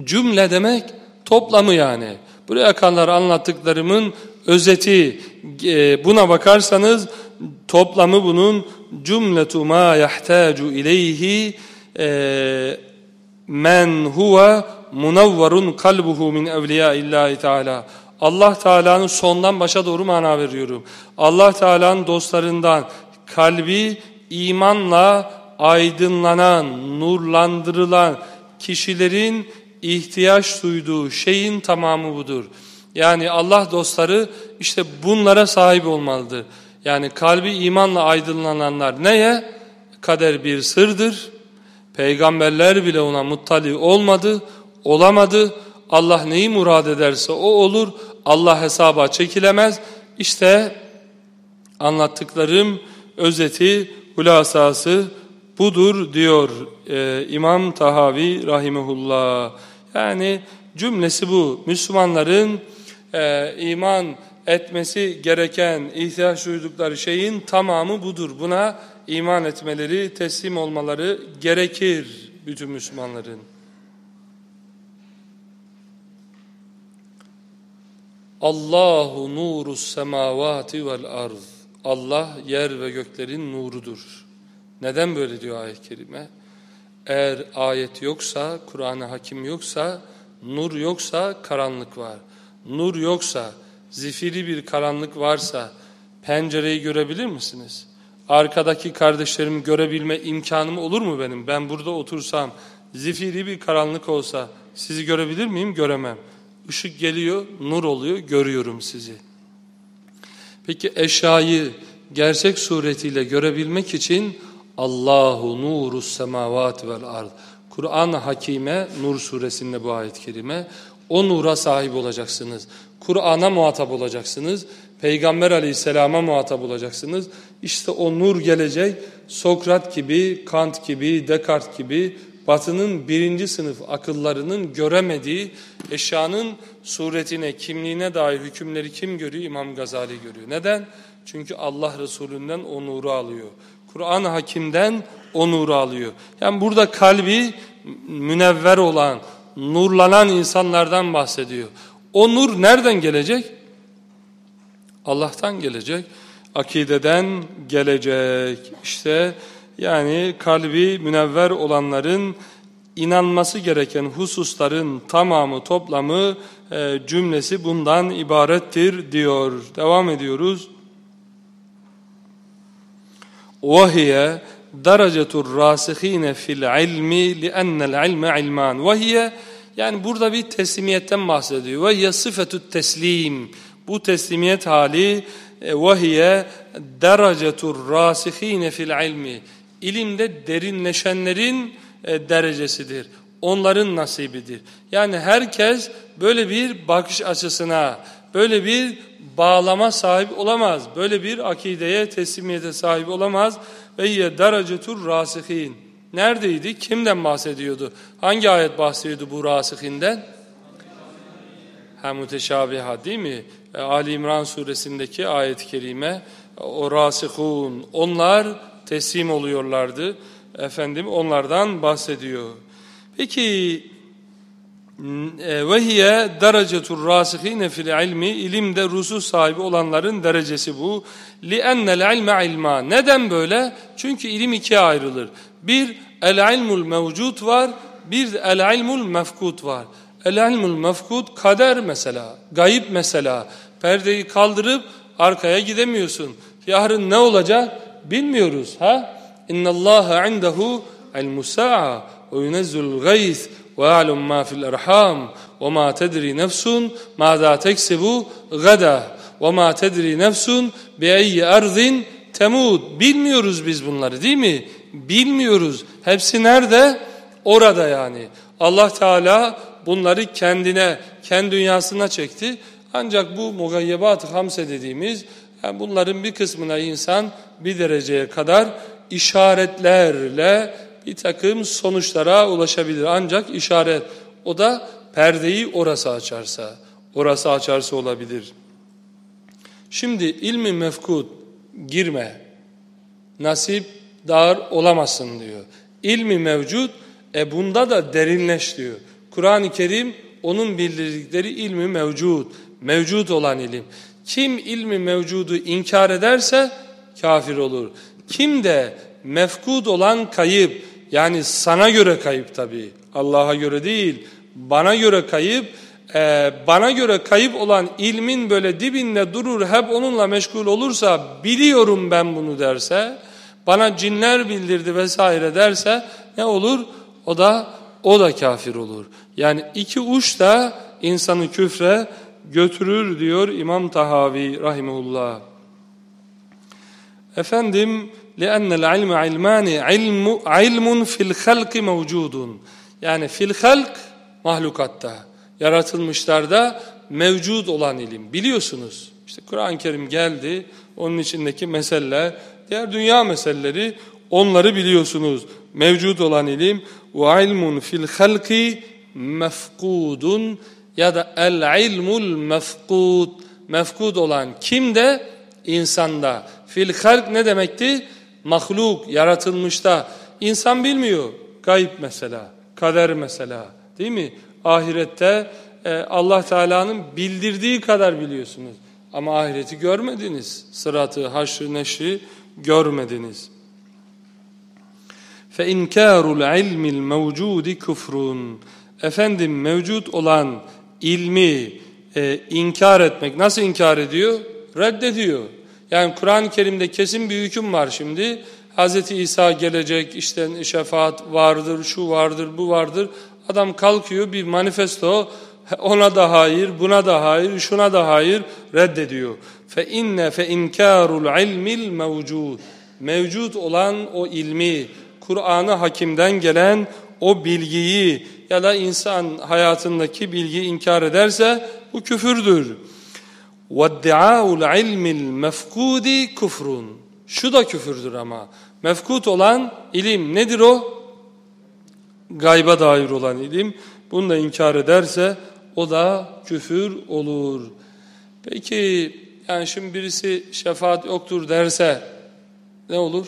Cümle demek toplamı yani. Buraya kadar anlattıklarımın özeti e, buna bakarsanız toplamı bunun cümletu ma yahtacu ileyhi e, men huve munavvarun kalbuhu min evliyaillahi teala. Allah Teala'nın sondan başa doğru mana veriyorum. Allah Teala'nın dostlarından kalbi imanla aydınlanan, nurlandırılan kişilerin ihtiyaç duyduğu şeyin tamamı budur. Yani Allah dostları işte bunlara sahip olmalıdır. Yani kalbi imanla aydınlananlar neye? Kader bir sırdır. Peygamberler bile ona muttali olmadı, olamadı. Allah neyi murad ederse o olur. Allah hesaba çekilemez. İşte anlattıklarım özeti, hulasası budur diyor e, İmam Tahavi rahimehullah. Yani cümlesi bu. Müslümanların e, iman etmesi gereken ihtiyaç duydukları şeyin tamamı budur. Buna iman etmeleri, teslim olmaları gerekir bütün Müslümanların. Allahu nuru semavati vel arz. Allah yer ve göklerin nurudur. Neden böyle diyor ayet-i kerime? Eğer ayet yoksa, Kur'an-ı Hakim yoksa, nur yoksa karanlık var. Nur yoksa, zifiri bir karanlık varsa pencereyi görebilir misiniz? Arkadaki kardeşlerimi görebilme imkanım olur mu benim? Ben burada otursam, zifiri bir karanlık olsa sizi görebilir miyim? Göremem. Işık geliyor, nur oluyor, görüyorum sizi. Peki eşyayı gerçek suretiyle görebilmek için Allahu nuru semavat vel ard. Kur'an-ı Hakime Nur suresinde bu ayet-i kerime o nura sahip olacaksınız. Kur'an'a muhatap olacaksınız. Peygamber aleyhisselama muhatap olacaksınız. İşte o nur gelecek. Sokrat gibi, Kant gibi, Descartes gibi batının birinci sınıf akıllarının göremediği eşyanın suretine, kimliğine dair hükümleri kim görüyor? İmam Gazali görüyor. Neden? Çünkü Allah Resulü'nden o nuru alıyor. Kur'an-ı Hakim'den o nuru alıyor. Yani burada kalbi münevver olan, nurlanan insanlardan bahsediyor. O nur nereden gelecek? Allah'tan gelecek. Akideden gelecek. İşte yani kalbi münevver olanların inanması gereken hususların tamamı, toplamı, e, cümlesi bundan ibarettir diyor. Devam ediyoruz. وَهِيَ دَرَجَةُ الرَّاسِخِينَ فِي الْعِلْمِ لِأَنَّ الْعِلْمَ عِلْمَانِ وَهِيَ yani burada bir teslimiyetten bahsediyor. Ve yasifetü teslim. Bu teslimiyet hali e, vahiye derecetur rasihine fil ilmi. İlimde derinleşenlerin e, derecesidir. Onların nasibidir. Yani herkes böyle bir bakış açısına, böyle bir bağlama sahip olamaz. Böyle bir akideye, teslimiyete sahip olamaz. Ve ye derecetur rasihin. Neredeydi? Kimden bahsediyordu? Hangi ayet bahsediyordu bu rasihinden? Ha müteşabiha değil mi? E, Ali İmran suresindeki ayet-i kerime o rasihun onlar teslim oluyorlardı. Efendim onlardan bahsediyor. Peki ve hiye derecetur rasihine fil ilmi ilimde rusuh sahibi olanların derecesi bu. Li ennel ilme ilma. Neden böyle? Çünkü ilim ikiye ayrılır. Bir el ilmul mevcut var, bir el ilmul mefkut var. El ilmul mefkut kader mesela, gayip mesela. Perdeyi kaldırıp arkaya gidemiyorsun. Yarın ne olacak? Bilmiyoruz ha? İnnallâhe indehu ilmus-sa'a ve yunezzul gayth ve ya'lem ma fil erham ve ma tedri nefsun mâzâ teksibu gada ve ma tedri nefsun bi ayyi ardin temud. Bilmiyoruz biz bunları değil mi? Bilmiyoruz. Hepsi nerede? Orada yani. Allah Teala bunları kendine, kendi dünyasına çekti. Ancak bu mugayyebat-ı hamse dediğimiz yani bunların bir kısmına insan bir dereceye kadar işaretlerle bir takım sonuçlara ulaşabilir. Ancak işaret o da perdeyi orası açarsa, orası açarsa olabilir. Şimdi ilmi mefkud girme, nasip dar olamazsın diyor. İlmi mevcut, e bunda da derinleş diyor. Kur'an-ı Kerim onun bildirdikleri ilmi mevcut, mevcut olan ilim. Kim ilmi mevcudu inkar ederse kafir olur. Kim de mefkud olan kayıp, yani sana göre kayıp tabi, Allah'a göre değil, bana göre kayıp, e, bana göre kayıp olan ilmin böyle dibinde durur, hep onunla meşgul olursa, biliyorum ben bunu derse, bana cinler bildirdi vesaire derse ne olur? O da o da kafir olur. Yani iki uç da insanı küfre götürür diyor İmam Tahavi rahimullah. Efendim لأن العلم علمان علم علم في الخلق موجود yani fil halk mahlukatta yaratılmışlarda mevcut olan ilim biliyorsunuz işte Kur'an-ı Kerim geldi onun içindeki meseleler diğer dünya meseleleri onları biliyorsunuz. Mevcut olan ilim ve ilmun fil halki mefkudun ya da el ilmul mefkud mefkud olan kimde insanda. Fil halk ne demekti? Mahluk yaratılmışta. İnsan bilmiyor. Gayb mesela kader mesela değil mi? Ahirette e, Allah Teala'nın bildirdiği kadar biliyorsunuz. Ama ahireti görmediniz. Sıratı haşrı neşri görmediniz fe inkarul ilmil mevcudi kufrun efendim mevcut olan ilmi e, inkar etmek nasıl inkar ediyor reddediyor yani Kur'an-ı Kerim'de kesin bir hüküm var şimdi. Hz. İsa gelecek, işte şefaat vardır, şu vardır, bu vardır. Adam kalkıyor bir manifesto, ona da hayır, buna da hayır, şuna da hayır reddediyor Fe inne fe inkarul ilmil mevcud. Mevcut olan o ilmi, Kur'an'ı hakimden gelen o bilgiyi ya da insan hayatındaki bilgiyi inkar ederse bu küfürdür. وَادِّعَاءُ الْعِلْمِ الْمَفْقُودِ kufrun. Şu da küfürdür ama. Mefkut olan ilim nedir o? Gayba dair olan ilim. Bunu da inkar ederse o da küfür olur. Peki yani şimdi birisi şefaat yoktur derse ne olur?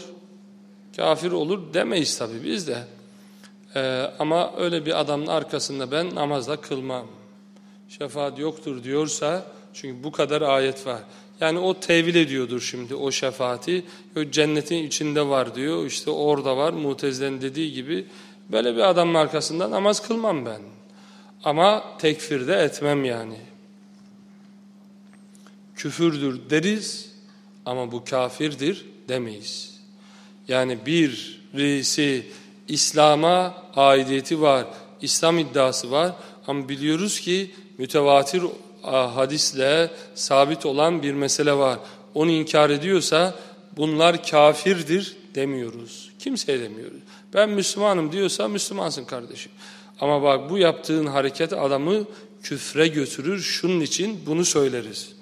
Kafir olur demeyiz tabi biz de. Ee, ama öyle bir adamın arkasında ben namazda kılmam. Şefaat yoktur diyorsa çünkü bu kadar ayet var. Yani o tevil ediyordur şimdi o şefaati. Cennetin içinde var diyor. İşte orada var. Mutezile'nin dediği gibi. Böyle bir adamın arkasında namaz kılmam ben. Ama tekfir de etmem yani. Küfürdür deriz ama bu kafirdir demeyiz. Yani birisi İslam'a aidiyeti var, İslam iddiası var ama biliyoruz ki mütevatir hadisle sabit olan bir mesele var. Onu inkar ediyorsa bunlar kafirdir demiyoruz. Kimseye demiyoruz. Ben Müslümanım diyorsa Müslümansın kardeşim. Ama bak bu yaptığın hareket adamı küfre götürür. Şunun için bunu söyleriz.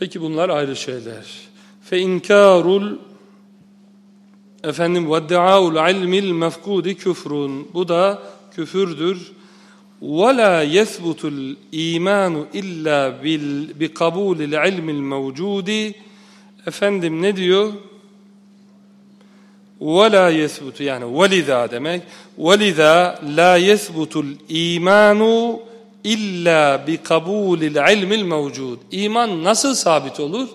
Peki bunlar ayrı şeyler. Fe inkarul efendim ve da'ul ilmil mefkudi küfrun. Bu da küfürdür. Ve la yesbutul imanu illa bil bi kabulil ilmil mevcudi. Efendim ne diyor? Ve la yesbutu yani veliza demek. Veliza la yesbutul imanu illa bi kabulil ilmil mevcud. İman nasıl sabit olur?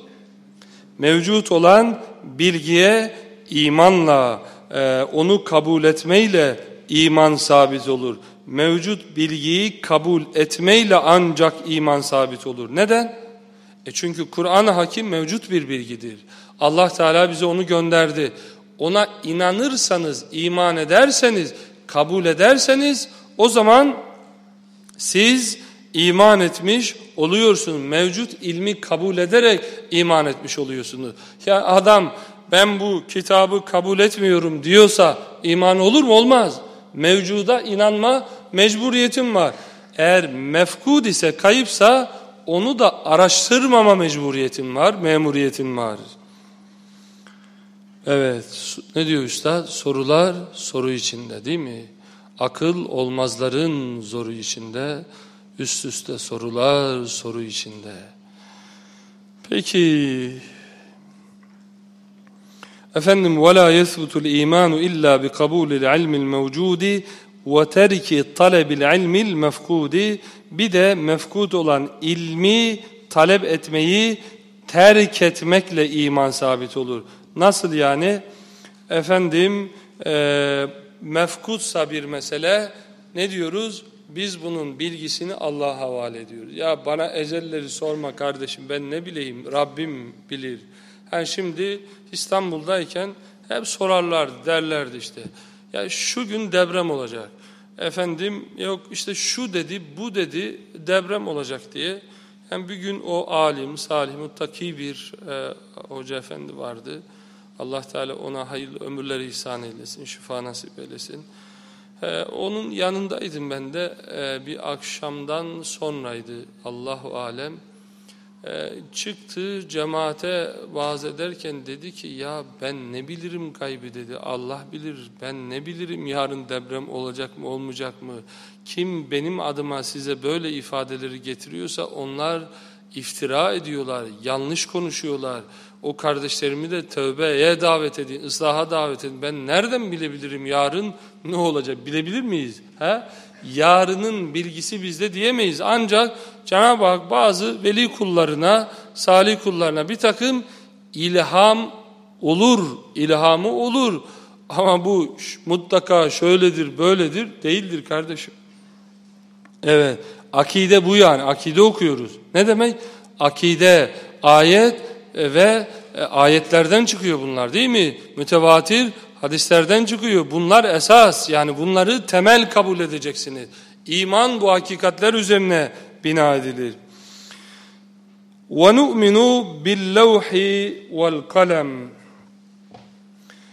Mevcut olan bilgiye imanla, e, onu kabul etmeyle iman sabit olur mevcut bilgiyi kabul etmeyle ancak iman sabit olur. Neden? E çünkü Kur'an-ı Hakim mevcut bir bilgidir. Allah Teala bize onu gönderdi. Ona inanırsanız, iman ederseniz, kabul ederseniz o zaman siz iman etmiş oluyorsunuz. Mevcut ilmi kabul ederek iman etmiş oluyorsunuz. Ya adam ben bu kitabı kabul etmiyorum diyorsa iman olur mu? Olmaz. Mevcuda inanma mecburiyetim var. Eğer mefkud ise kayıpsa onu da araştırmama mecburiyetim var, memuriyetim var. Evet, ne diyor üstad? Sorular soru içinde değil mi? Akıl olmazların zoru içinde, üst üste sorular soru içinde. Peki, efendim وَلَا يَثْبُتُ الْا۪يمَانُ اِلَّا بِقَبُولِ الْعِلْمِ الْمَوْجُودِ وَتَرِكِ طَلَبِ الْعِلْمِ الْمَفْقُودِ Bir de mefkud olan ilmi talep etmeyi terk etmekle iman sabit olur. Nasıl yani? Efendim e, mefkutsa bir mesele ne diyoruz? Biz bunun bilgisini Allah'a havale ediyoruz. Ya bana ecelleri sorma kardeşim ben ne bileyim Rabbim bilir. Yani şimdi İstanbul'dayken hep sorarlardı derlerdi işte. Ya şu gün deprem olacak. Efendim yok işte şu dedi bu dedi deprem olacak diye. Yani bir gün o alim, salih, muttaki bir e, hoca efendi vardı. Allah Teala ona hayırlı ömürleri ihsan eylesin, şifa nasip eylesin. Ee, onun yanındaydım ben de ee, bir akşamdan sonraydı Allahu Alem. Ee, çıktı cemaate vaaz ederken dedi ki ya ben ne bilirim kaybı dedi. Allah bilir ben ne bilirim yarın deprem olacak mı olmayacak mı. Kim benim adıma size böyle ifadeleri getiriyorsa onlar iftira ediyorlar, yanlış konuşuyorlar. O kardeşlerimi de tövbeye davet edin, ıslaha davet edin. Ben nereden bilebilirim yarın ne olacak? Bilebilir miyiz? He? Yarının bilgisi bizde diyemeyiz. Ancak Cenab-ı Hak bazı veli kullarına, salih kullarına bir takım ilham olur, ilhamı olur. Ama bu mutlaka şöyledir, böyledir değildir kardeşim. Evet, akide bu yani, akide okuyoruz. Ne demek? Akide, ayet ve e, ayetlerden çıkıyor bunlar değil mi? Mütevatir hadislerden çıkıyor. Bunlar esas yani bunları temel kabul edeceksiniz. İman bu hakikatler üzerine bina edilir. وَنُؤْمِنُ بِاللَّوْحِ وَالْقَلَمِ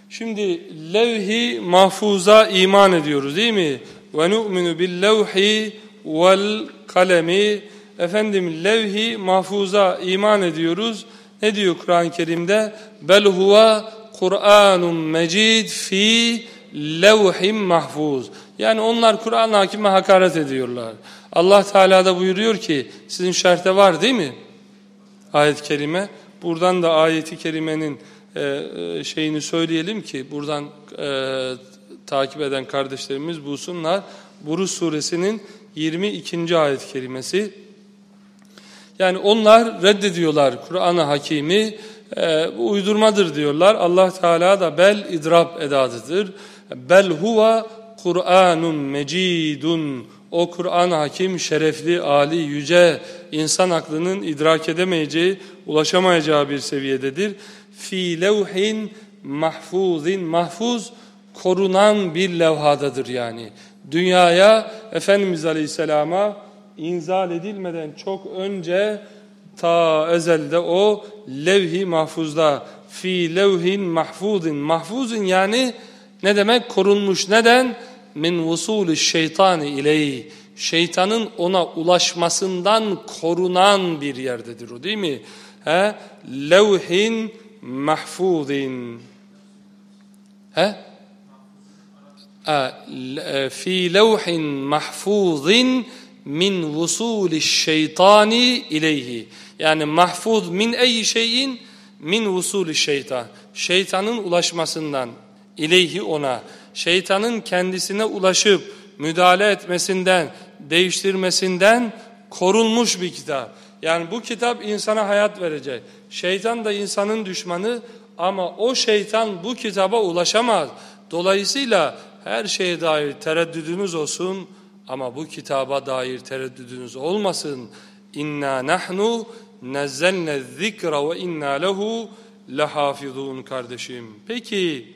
Şimdi levhi mahfuza iman ediyoruz değil mi? وَنُؤْمِنُ بِاللَّوْحِ وَالْقَلَمِ Efendim levhi mahfuza iman ediyoruz. Ne diyor Kur'an-ı Kerim'de? Bel huve Kur'anun mecid fi levhim mahfuz. Yani onlar Kur'an hakime hakaret ediyorlar. Allah Teala da buyuruyor ki sizin şerhte var değil mi? Ayet-i kerime. Buradan da ayeti kerimenin e, e, şeyini söyleyelim ki buradan e, takip eden kardeşlerimiz bulsunlar. Buruz suresinin 22. ayet-i kerimesi. Yani onlar reddediyorlar Kur'an-ı Hakimi, e, bu uydurmadır diyorlar. Allah Teala da bel idrab edatıdır. Bel huve Kur'anun mecidun. O Kur'an hakim, şerefli, ali, yüce, insan aklının idrak edemeyeceği, ulaşamayacağı bir seviyededir. Fi levhin mahfuzin, mahfuz korunan bir levhadadır yani. Dünyaya Efendimiz Aleyhisselam'a inzal edilmeden çok önce ta ezelde o levhi mahfuzda fi levhin mahfuzin. Mahfuzin yani ne demek? Korunmuş neden? Min vusulü şeytani iley şeytanın ona ulaşmasından korunan bir yerdedir o değil mi? He? Levhin mahfuzin. He? E, fi levhin mahfuzin min vusuli şeytani ileyhi. Yani mahfuz min ey şeyin min vusuli şeytan. Şeytanın ulaşmasından ileyhi ona. Şeytanın kendisine ulaşıp müdahale etmesinden, değiştirmesinden korunmuş bir kitap. Yani bu kitap insana hayat verecek. Şeytan da insanın düşmanı ama o şeytan bu kitaba ulaşamaz. Dolayısıyla her şeye dair tereddüdünüz olsun ama bu kitaba dair tereddüdünüz olmasın. İnna nahnu nezzelne zikra ve inna lehu lehafizun kardeşim. Peki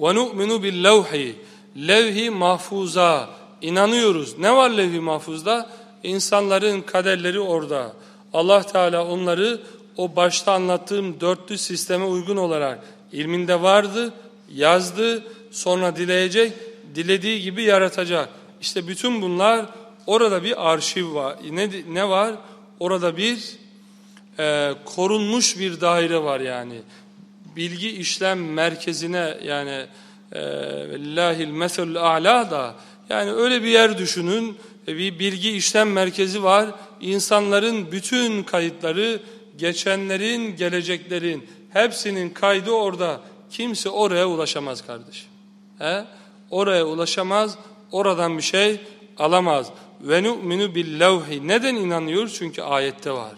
ve nu'minu bil levhi levhi mahfuza inanıyoruz. Ne var levhi mahfuzda? İnsanların kaderleri orada. Allah Teala onları o başta anlattığım dörtlü sisteme uygun olarak ilminde vardı, yazdı, sonra dileyecek dilediği gibi yaratacak. İşte bütün bunlar orada bir arşiv var. Ne, ne var? Orada bir e, korunmuş bir daire var yani. Bilgi işlem merkezine yani e, Vellahil meselul a'la da yani öyle bir yer düşünün. E, bir bilgi işlem merkezi var. İnsanların bütün kayıtları, geçenlerin, geleceklerin hepsinin kaydı orada. Kimse oraya ulaşamaz kardeşim. He? Oraya ulaşamaz, oradan bir şey alamaz. Ve nu'minu billevhi. Neden inanıyoruz? Çünkü ayette var.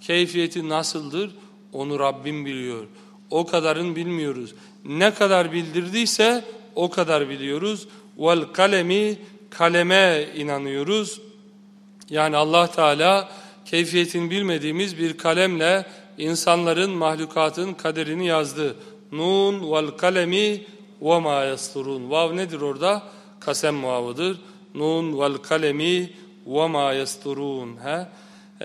Keyfiyeti nasıldır? Onu Rabbim biliyor. O kadarın bilmiyoruz. Ne kadar bildirdiyse o kadar biliyoruz. Vel kalemi kaleme inanıyoruz. Yani Allah Teala keyfiyetini bilmediğimiz bir kalemle insanların, mahlukatın kaderini yazdı. Nun vel kalemi ve ma yasturun. Vav nedir orada? Kasem vavıdır. Nun vel kalemi ve ma yasturun. He?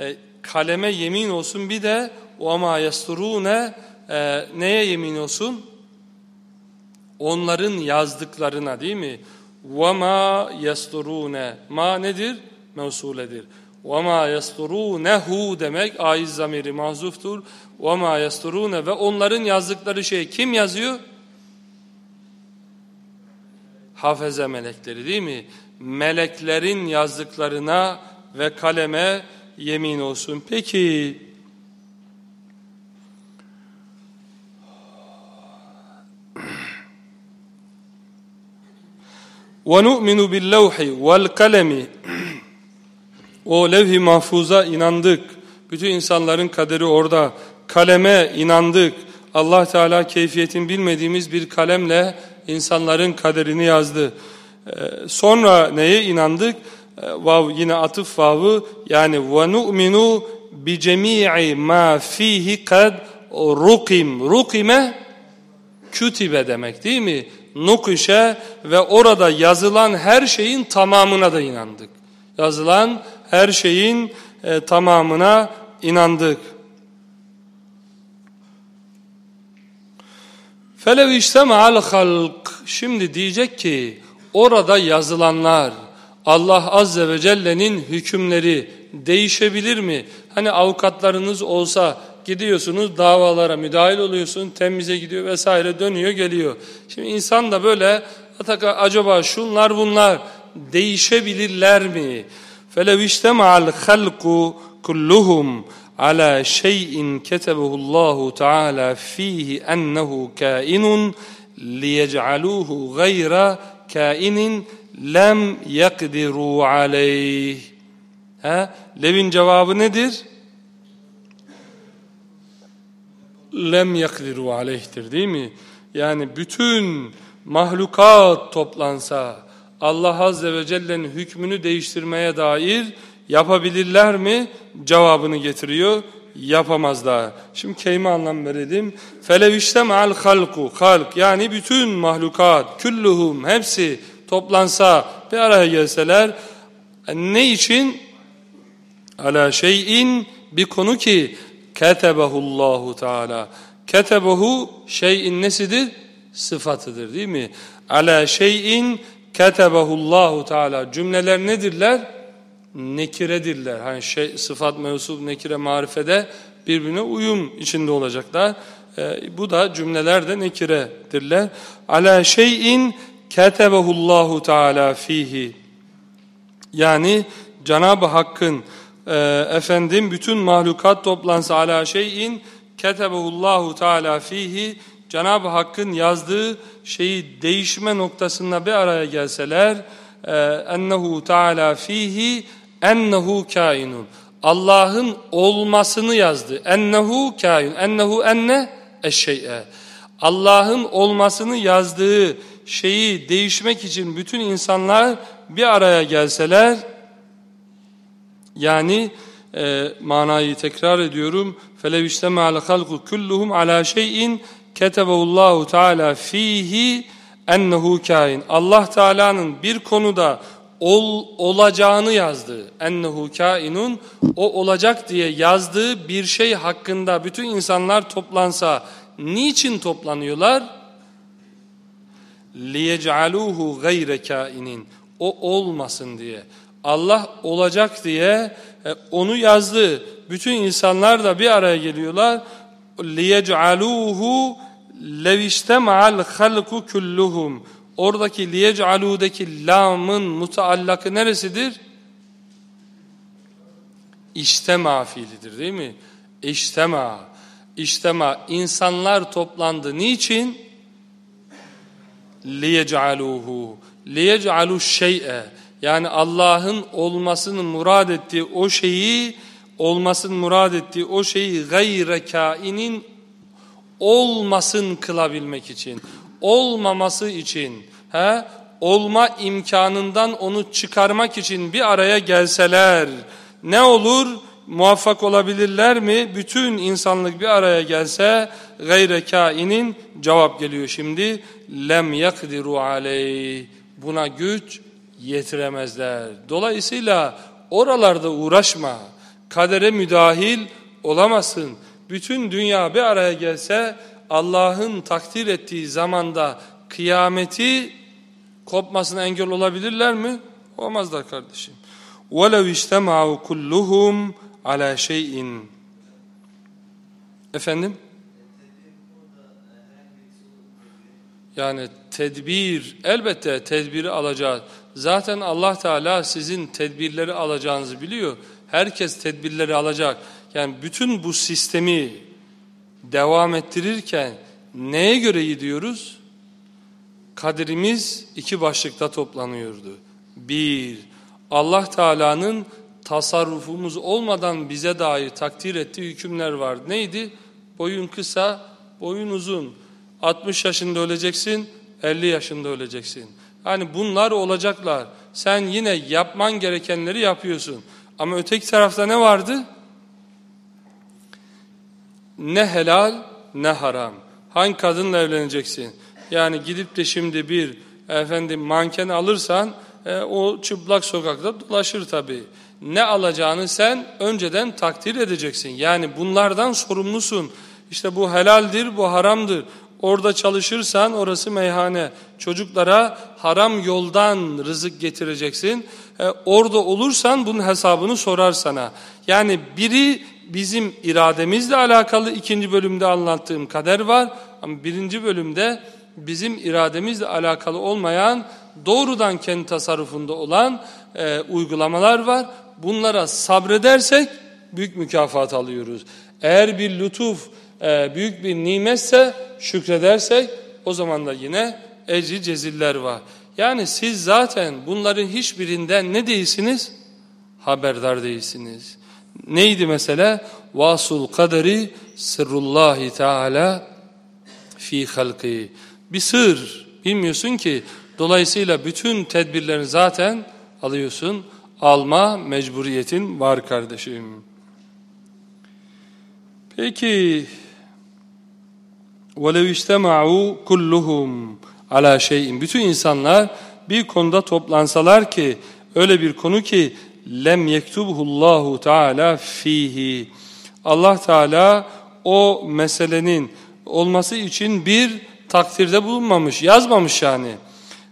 E, kaleme yemin olsun bir de ve ma yasturune e, neye yemin olsun? Onların yazdıklarına değil mi? Ve ma yasturune. Ma nedir? Mevsuledir. Ve ma yasturunehu demek aiz zamiri mahzuftur. Ve ma yasturune ve onların yazdıkları şey kim yazıyor? Hafeze melekleri değil mi? Meleklerin yazdıklarına ve kaleme yemin olsun. Peki وَنُؤْمِنُ بِاللَّوْحِ وَالْقَلَمِ O levh-i mahfuza inandık. Bütün insanların kaderi orada. Kaleme inandık. Allah Teala keyfiyetin bilmediğimiz bir kalemle insanların kaderini yazdı. Ee, sonra neye inandık? Ee, vav yine atıf vavı yani ve nu'minu bi cemii ma fihi kad rukim. Rukime kütibe demek değil mi? Nukuşe ve orada yazılan her şeyin tamamına da inandık. Yazılan her şeyin e, tamamına inandık. Felev iştema'al halk. Şimdi diyecek ki orada yazılanlar Allah Azze ve Celle'nin hükümleri değişebilir mi? Hani avukatlarınız olsa gidiyorsunuz davalara müdahil oluyorsun temize gidiyor vesaire dönüyor geliyor. Şimdi insan da böyle Ataka acaba şunlar bunlar değişebilirler mi? Felev iştema'al halku kulluhum ala şeyin ketebuhullahu Teala fihi ennehu kainun liyec'aluhu gayra kainin lem yakdiru aleyh. He? Lev'in cevabı nedir? Lem yakdiru aleyhtir değil mi? Yani bütün mahlukat toplansa Allah Azze ve Celle'nin hükmünü değiştirmeye dair yapabilirler mi? Cevabını getiriyor. Yapamazlar. Şimdi kelime anlam verelim. Felev iştema'al halku. Halk yani bütün mahlukat, külluhum hepsi toplansa bir araya gelseler ne için? Ala şeyin bir konu ki Ketebehullahu Teala. Ketebehu şeyin nesidir? Sıfatıdır değil mi? Ala şeyin ketebehullahu Teala. Cümleler nedirler? Nekiredirler. Hani şey, sıfat, mevsuf, nekire, marifede birbirine uyum içinde olacaklar. E, bu da cümleler nekiredirler. Ala şeyin ketebehullahu Teala fihi. Yani Cenab-ı Hakk'ın e, efendim bütün mahlukat toplansa ala şeyin ketebehullahu teala fihi Cenab-ı Hakk'ın yazdığı şeyi değişme noktasında bir araya gelseler ennehu teala fihi ennehu kainun Allah'ın olmasını yazdı. Ennehu kain. Ennehu enne eşşey'e. Allah'ın olmasını yazdığı şeyi değişmek için bütün insanlar bir araya gelseler yani e, manayı tekrar ediyorum. فَلَوْ اِجْتَمَعَ الْخَلْقُ كُلُّهُمْ عَلَى شَيْءٍ كَتَبَهُ اللّٰهُ Teala fihi ennehu kain. Allah Teala'nın bir konuda ol olacağını yazdığı ennehu kainun o olacak diye yazdığı bir şey hakkında bütün insanlar toplansa niçin toplanıyorlar? liyec'aluhu gayre kainin. O olmasın diye. Allah olacak diye e, onu yazdı. Bütün insanlar da bir araya geliyorlar. liyec'aluhu Leviştema'al halku kulluhum. Oradaki liyec'aludaki lamın mutallakı neresidir? İştema fiilidir değil mi? İştema. İştema. İnsanlar toplandı. Niçin? Liyec'aluhu. Liyec'alu şey'e. Yani Allah'ın olmasını murad ettiği o şeyi, olmasını murad ettiği o şeyi gayre kainin olmasın kılabilmek için olmaması için he, olma imkanından onu çıkarmak için bir araya gelseler ne olur? Muvaffak olabilirler mi? Bütün insanlık bir araya gelse gayre kainin cevap geliyor şimdi. Lem yakdiru aleyh. Buna güç yetiremezler. Dolayısıyla oralarda uğraşma. Kadere müdahil olamazsın Bütün dünya bir araya gelse Allah'ın takdir ettiği zamanda kıyameti kopmasına engel olabilirler mi? Olmazlar kardeşim. وَلَوْ اِجْتَمَعُوا كُلُّهُمْ عَلَى شَيْءٍ Efendim? Yani tedbir, elbette tedbiri alacağız. Zaten Allah Teala sizin tedbirleri alacağınızı biliyor. Herkes tedbirleri alacak. Yani bütün bu sistemi devam ettirirken neye göre gidiyoruz? Kaderimiz iki başlıkta toplanıyordu. Bir, Allah Teala'nın tasarrufumuz olmadan bize dair takdir ettiği hükümler vardı. Neydi? Boyun kısa, boyun uzun. 60 yaşında öleceksin, 50 yaşında öleceksin. Hani bunlar olacaklar. Sen yine yapman gerekenleri yapıyorsun. Ama öteki tarafta ne vardı? Ne helal ne haram. Hangi kadınla evleneceksin? Yani gidip de şimdi bir efendim manken alırsan e, o çıplak sokakta dolaşır tabii. Ne alacağını sen önceden takdir edeceksin. Yani bunlardan sorumlusun. İşte bu helaldir, bu haramdır. Orada çalışırsan orası meyhane. Çocuklara haram yoldan rızık getireceksin. E, orada olursan bunun hesabını sorar sana. Yani biri bizim irademizle alakalı ikinci bölümde anlattığım kader var. Ama birinci bölümde bizim irademizle alakalı olmayan doğrudan kendi tasarrufunda olan e, uygulamalar var. Bunlara sabredersek büyük mükafat alıyoruz. Eğer bir lütuf, e, büyük bir nimetse şükredersek o zaman da yine ecri ceziller var. Yani siz zaten bunların hiçbirinden ne değilsiniz? Haberdar değilsiniz. Neydi mesela? Vasul kaderi sırrullahi teala fi halki. Bir sır. Bilmiyorsun ki dolayısıyla bütün tedbirlerini zaten alıyorsun. Alma mecburiyetin var kardeşim. Peki وَلَوْ اِجْتَمَعُوا كُلُّهُمْ ala şeyin. Bütün insanlar bir konuda toplansalar ki öyle bir konu ki lem yektubhullahu teala fihi. Allah Teala o meselenin olması için bir takdirde bulunmamış, yazmamış yani.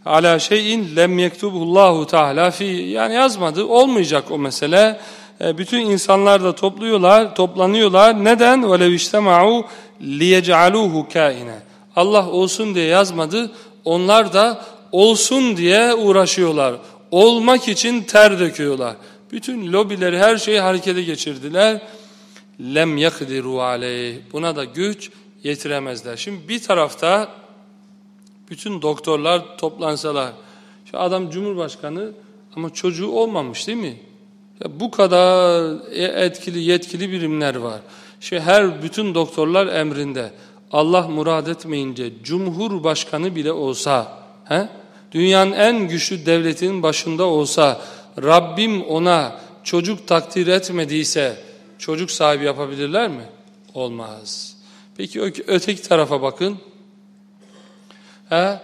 Ala şeyin lem yektubhullahu teala fi yani yazmadı. Olmayacak o mesele. E, bütün insanlar da topluyorlar, toplanıyorlar. Neden? Velev içtema'u liyec'aluhu kaine. Allah olsun diye yazmadı. Onlar da olsun diye uğraşıyorlar. Olmak için ter döküyorlar. Bütün lobileri her şeyi harekete geçirdiler. Lem yakdiru aleyh. Buna da güç yetiremezler. Şimdi bir tarafta bütün doktorlar toplansalar. Şu adam cumhurbaşkanı ama çocuğu olmamış değil mi? Ya bu kadar etkili yetkili birimler var. Şu her bütün doktorlar emrinde. Allah murad etmeyince cumhurbaşkanı bile olsa, he? Dünyanın en güçlü devletinin başında olsa, Rabbim ona çocuk takdir etmediyse çocuk sahibi yapabilirler mi? Olmaz. Peki öteki tarafa bakın. He?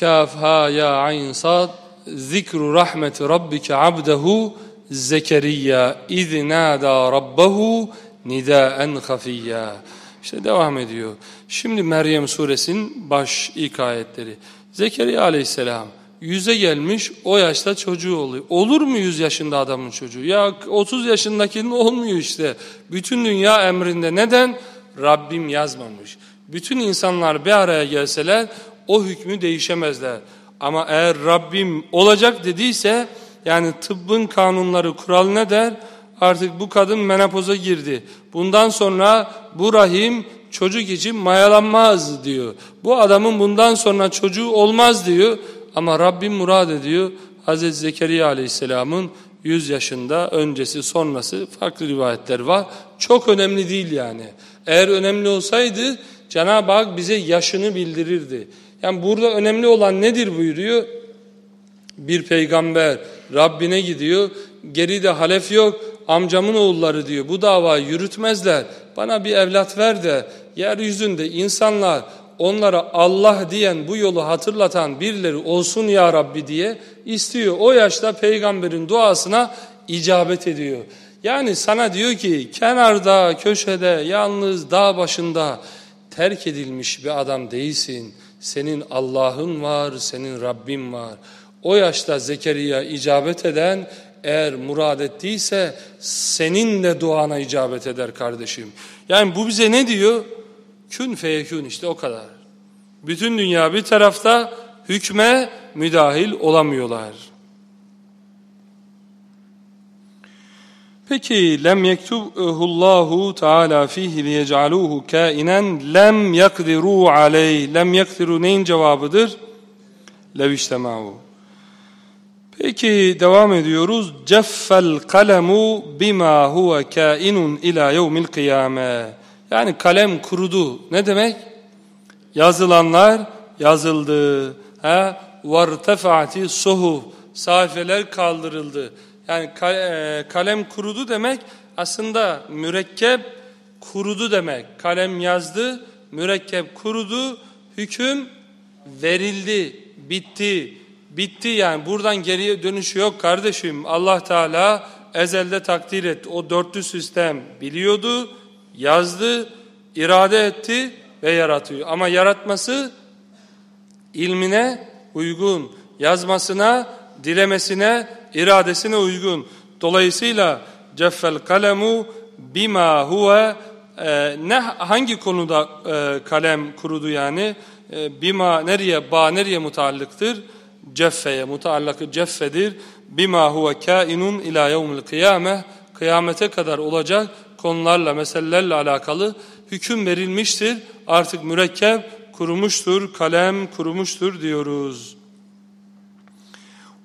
Kaf ha ya ayn sad zikru rahmeti rabbike abdehu Zekeriya iz nada rabbahu nidaen hafiyya. İşte devam ediyor. Şimdi Meryem suresinin baş ilk ayetleri. Zekeriya aleyhisselam Yüze gelmiş o yaşta çocuğu oluyor. Olur mu yüz yaşında adamın çocuğu? Ya 30 yaşındakinin olmuyor işte. Bütün dünya emrinde. Neden? Rabbim yazmamış. Bütün insanlar bir araya gelseler o hükmü değişemezler. Ama eğer Rabbim olacak dediyse yani tıbbın kanunları kural ne der? Artık bu kadın menopoza girdi. Bundan sonra bu rahim çocuk için mayalanmaz diyor. Bu adamın bundan sonra çocuğu olmaz diyor. Ama Rabbim murad ediyor. Hazreti Zekeriya Aleyhisselam'ın 100 yaşında öncesi sonrası farklı rivayetler var. Çok önemli değil yani. Eğer önemli olsaydı Cenab-ı Hak bize yaşını bildirirdi. Yani burada önemli olan nedir buyuruyor? Bir peygamber Rabbine gidiyor. Geride halef yok. Amcamın oğulları diyor. Bu davayı yürütmezler. Bana bir evlat ver de yeryüzünde insanlar onlara Allah diyen bu yolu hatırlatan birileri olsun ya Rabbi diye istiyor. O yaşta peygamberin duasına icabet ediyor. Yani sana diyor ki kenarda, köşede, yalnız dağ başında terk edilmiş bir adam değilsin. Senin Allah'ın var, senin Rabbin var. O yaşta Zekeriya icabet eden eğer murad ettiyse senin de duana icabet eder kardeşim. Yani bu bize ne diyor? Kün feyekün işte o kadar. Bütün dünya bir tarafta hükme müdahil olamıyorlar. Peki lem yektubhullahu Teala fihi liyec'aluhu kainen lem yakdiru aleyh. Lem yakdiru neyin cevabıdır? Lev iştema'u. Peki devam ediyoruz. Ceffel kalemu bima huve kainun ila yevmil kıyame. Yani kalem kurudu. Ne demek? Yazılanlar yazıldı. Ha? Vartefaati suhuf. Sayfeler kaldırıldı. Yani e, kalem kurudu demek aslında mürekkep kurudu demek. Kalem yazdı, mürekkep kurudu, hüküm verildi, bitti. Bitti yani buradan geriye dönüşü yok kardeşim. Allah Teala ezelde takdir etti. O dörtlü sistem biliyordu, yazdı, irade etti ve yaratıyor. Ama yaratması ilmine uygun, yazmasına, dilemesine, iradesine uygun. Dolayısıyla ceffel kalemu bima huve e, ne hangi konuda e, kalem kurudu yani? E, bima nereye, ba nereye mutallıktır? Ceffeye, mutallakı ceffedir. Bima huve kainun ila yevmil kıyame. Kıyamete kadar olacak konularla, meselelerle alakalı hüküm verilmiştir. Artık mürekkep kurumuştur, kalem kurumuştur diyoruz.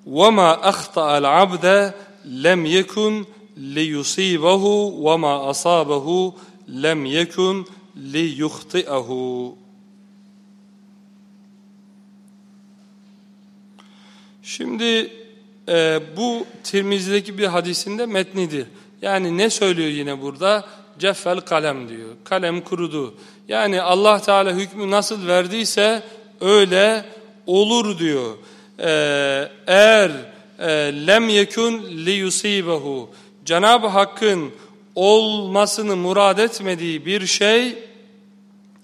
وَمَا أَخْطَأَ الْعَبْدَ لَمْ يَكُنْ لِيُصِيبَهُ وَمَا أَصَابَهُ لَمْ يَكُنْ لِيُخْطِئَهُ Şimdi e, bu Tirmizi'deki bir hadisinde metnidir. Yani ne söylüyor yine burada? Ceffel kalem diyor. Kalem kurudu. Yani Allah Teala hükmü nasıl verdiyse öyle olur diyor. Ee, eğer e, lem yekun li yusibehu Cenab-ı Hakk'ın olmasını murad etmediği bir şey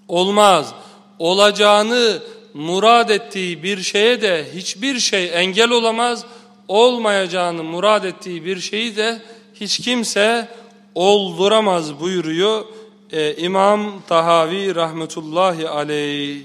olmaz. Olacağını murad ettiği bir şeye de hiçbir şey engel olamaz. Olmayacağını murad ettiği bir şeyi de hiç kimse olduramaz buyuruyor e, İmam Tahavi rahmetullahi aleyh.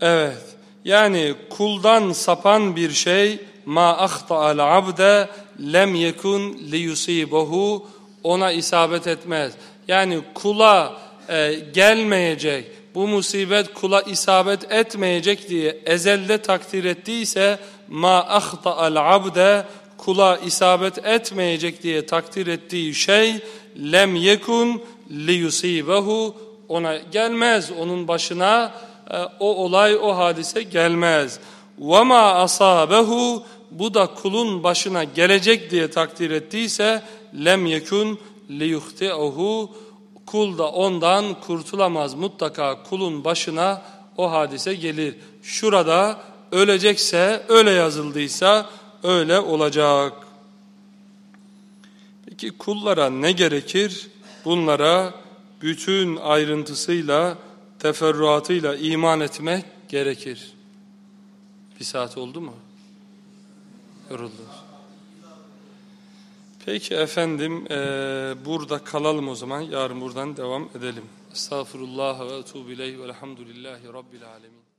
Evet. Yani kuldan sapan bir şey ma ahta'al abde lem yekun li liyusibahu ona isabet etmez. Yani kula e, gelmeyecek, bu musibet kula isabet etmeyecek diye ezelde takdir ettiyse ma ahta al abde kula isabet etmeyecek diye takdir ettiği şey lem yekun li liyusibahu ona gelmez onun başına e, o olay o hadise gelmez. Ve ma asabehu bu da kulun başına gelecek diye takdir ettiyse lem yekun liyuhti'uhu Kul da ondan kurtulamaz. Mutlaka kulun başına o hadise gelir. Şurada ölecekse, öyle yazıldıysa öyle olacak. Peki kullara ne gerekir? bunlara bütün ayrıntısıyla, teferruatıyla iman etmek gerekir. Bir saat oldu mu? Yoruldu. Peki efendim e, burada kalalım o zaman. Yarın buradan devam edelim. Estağfurullah ve etubu ileyh velhamdülillahi rabbil alemin.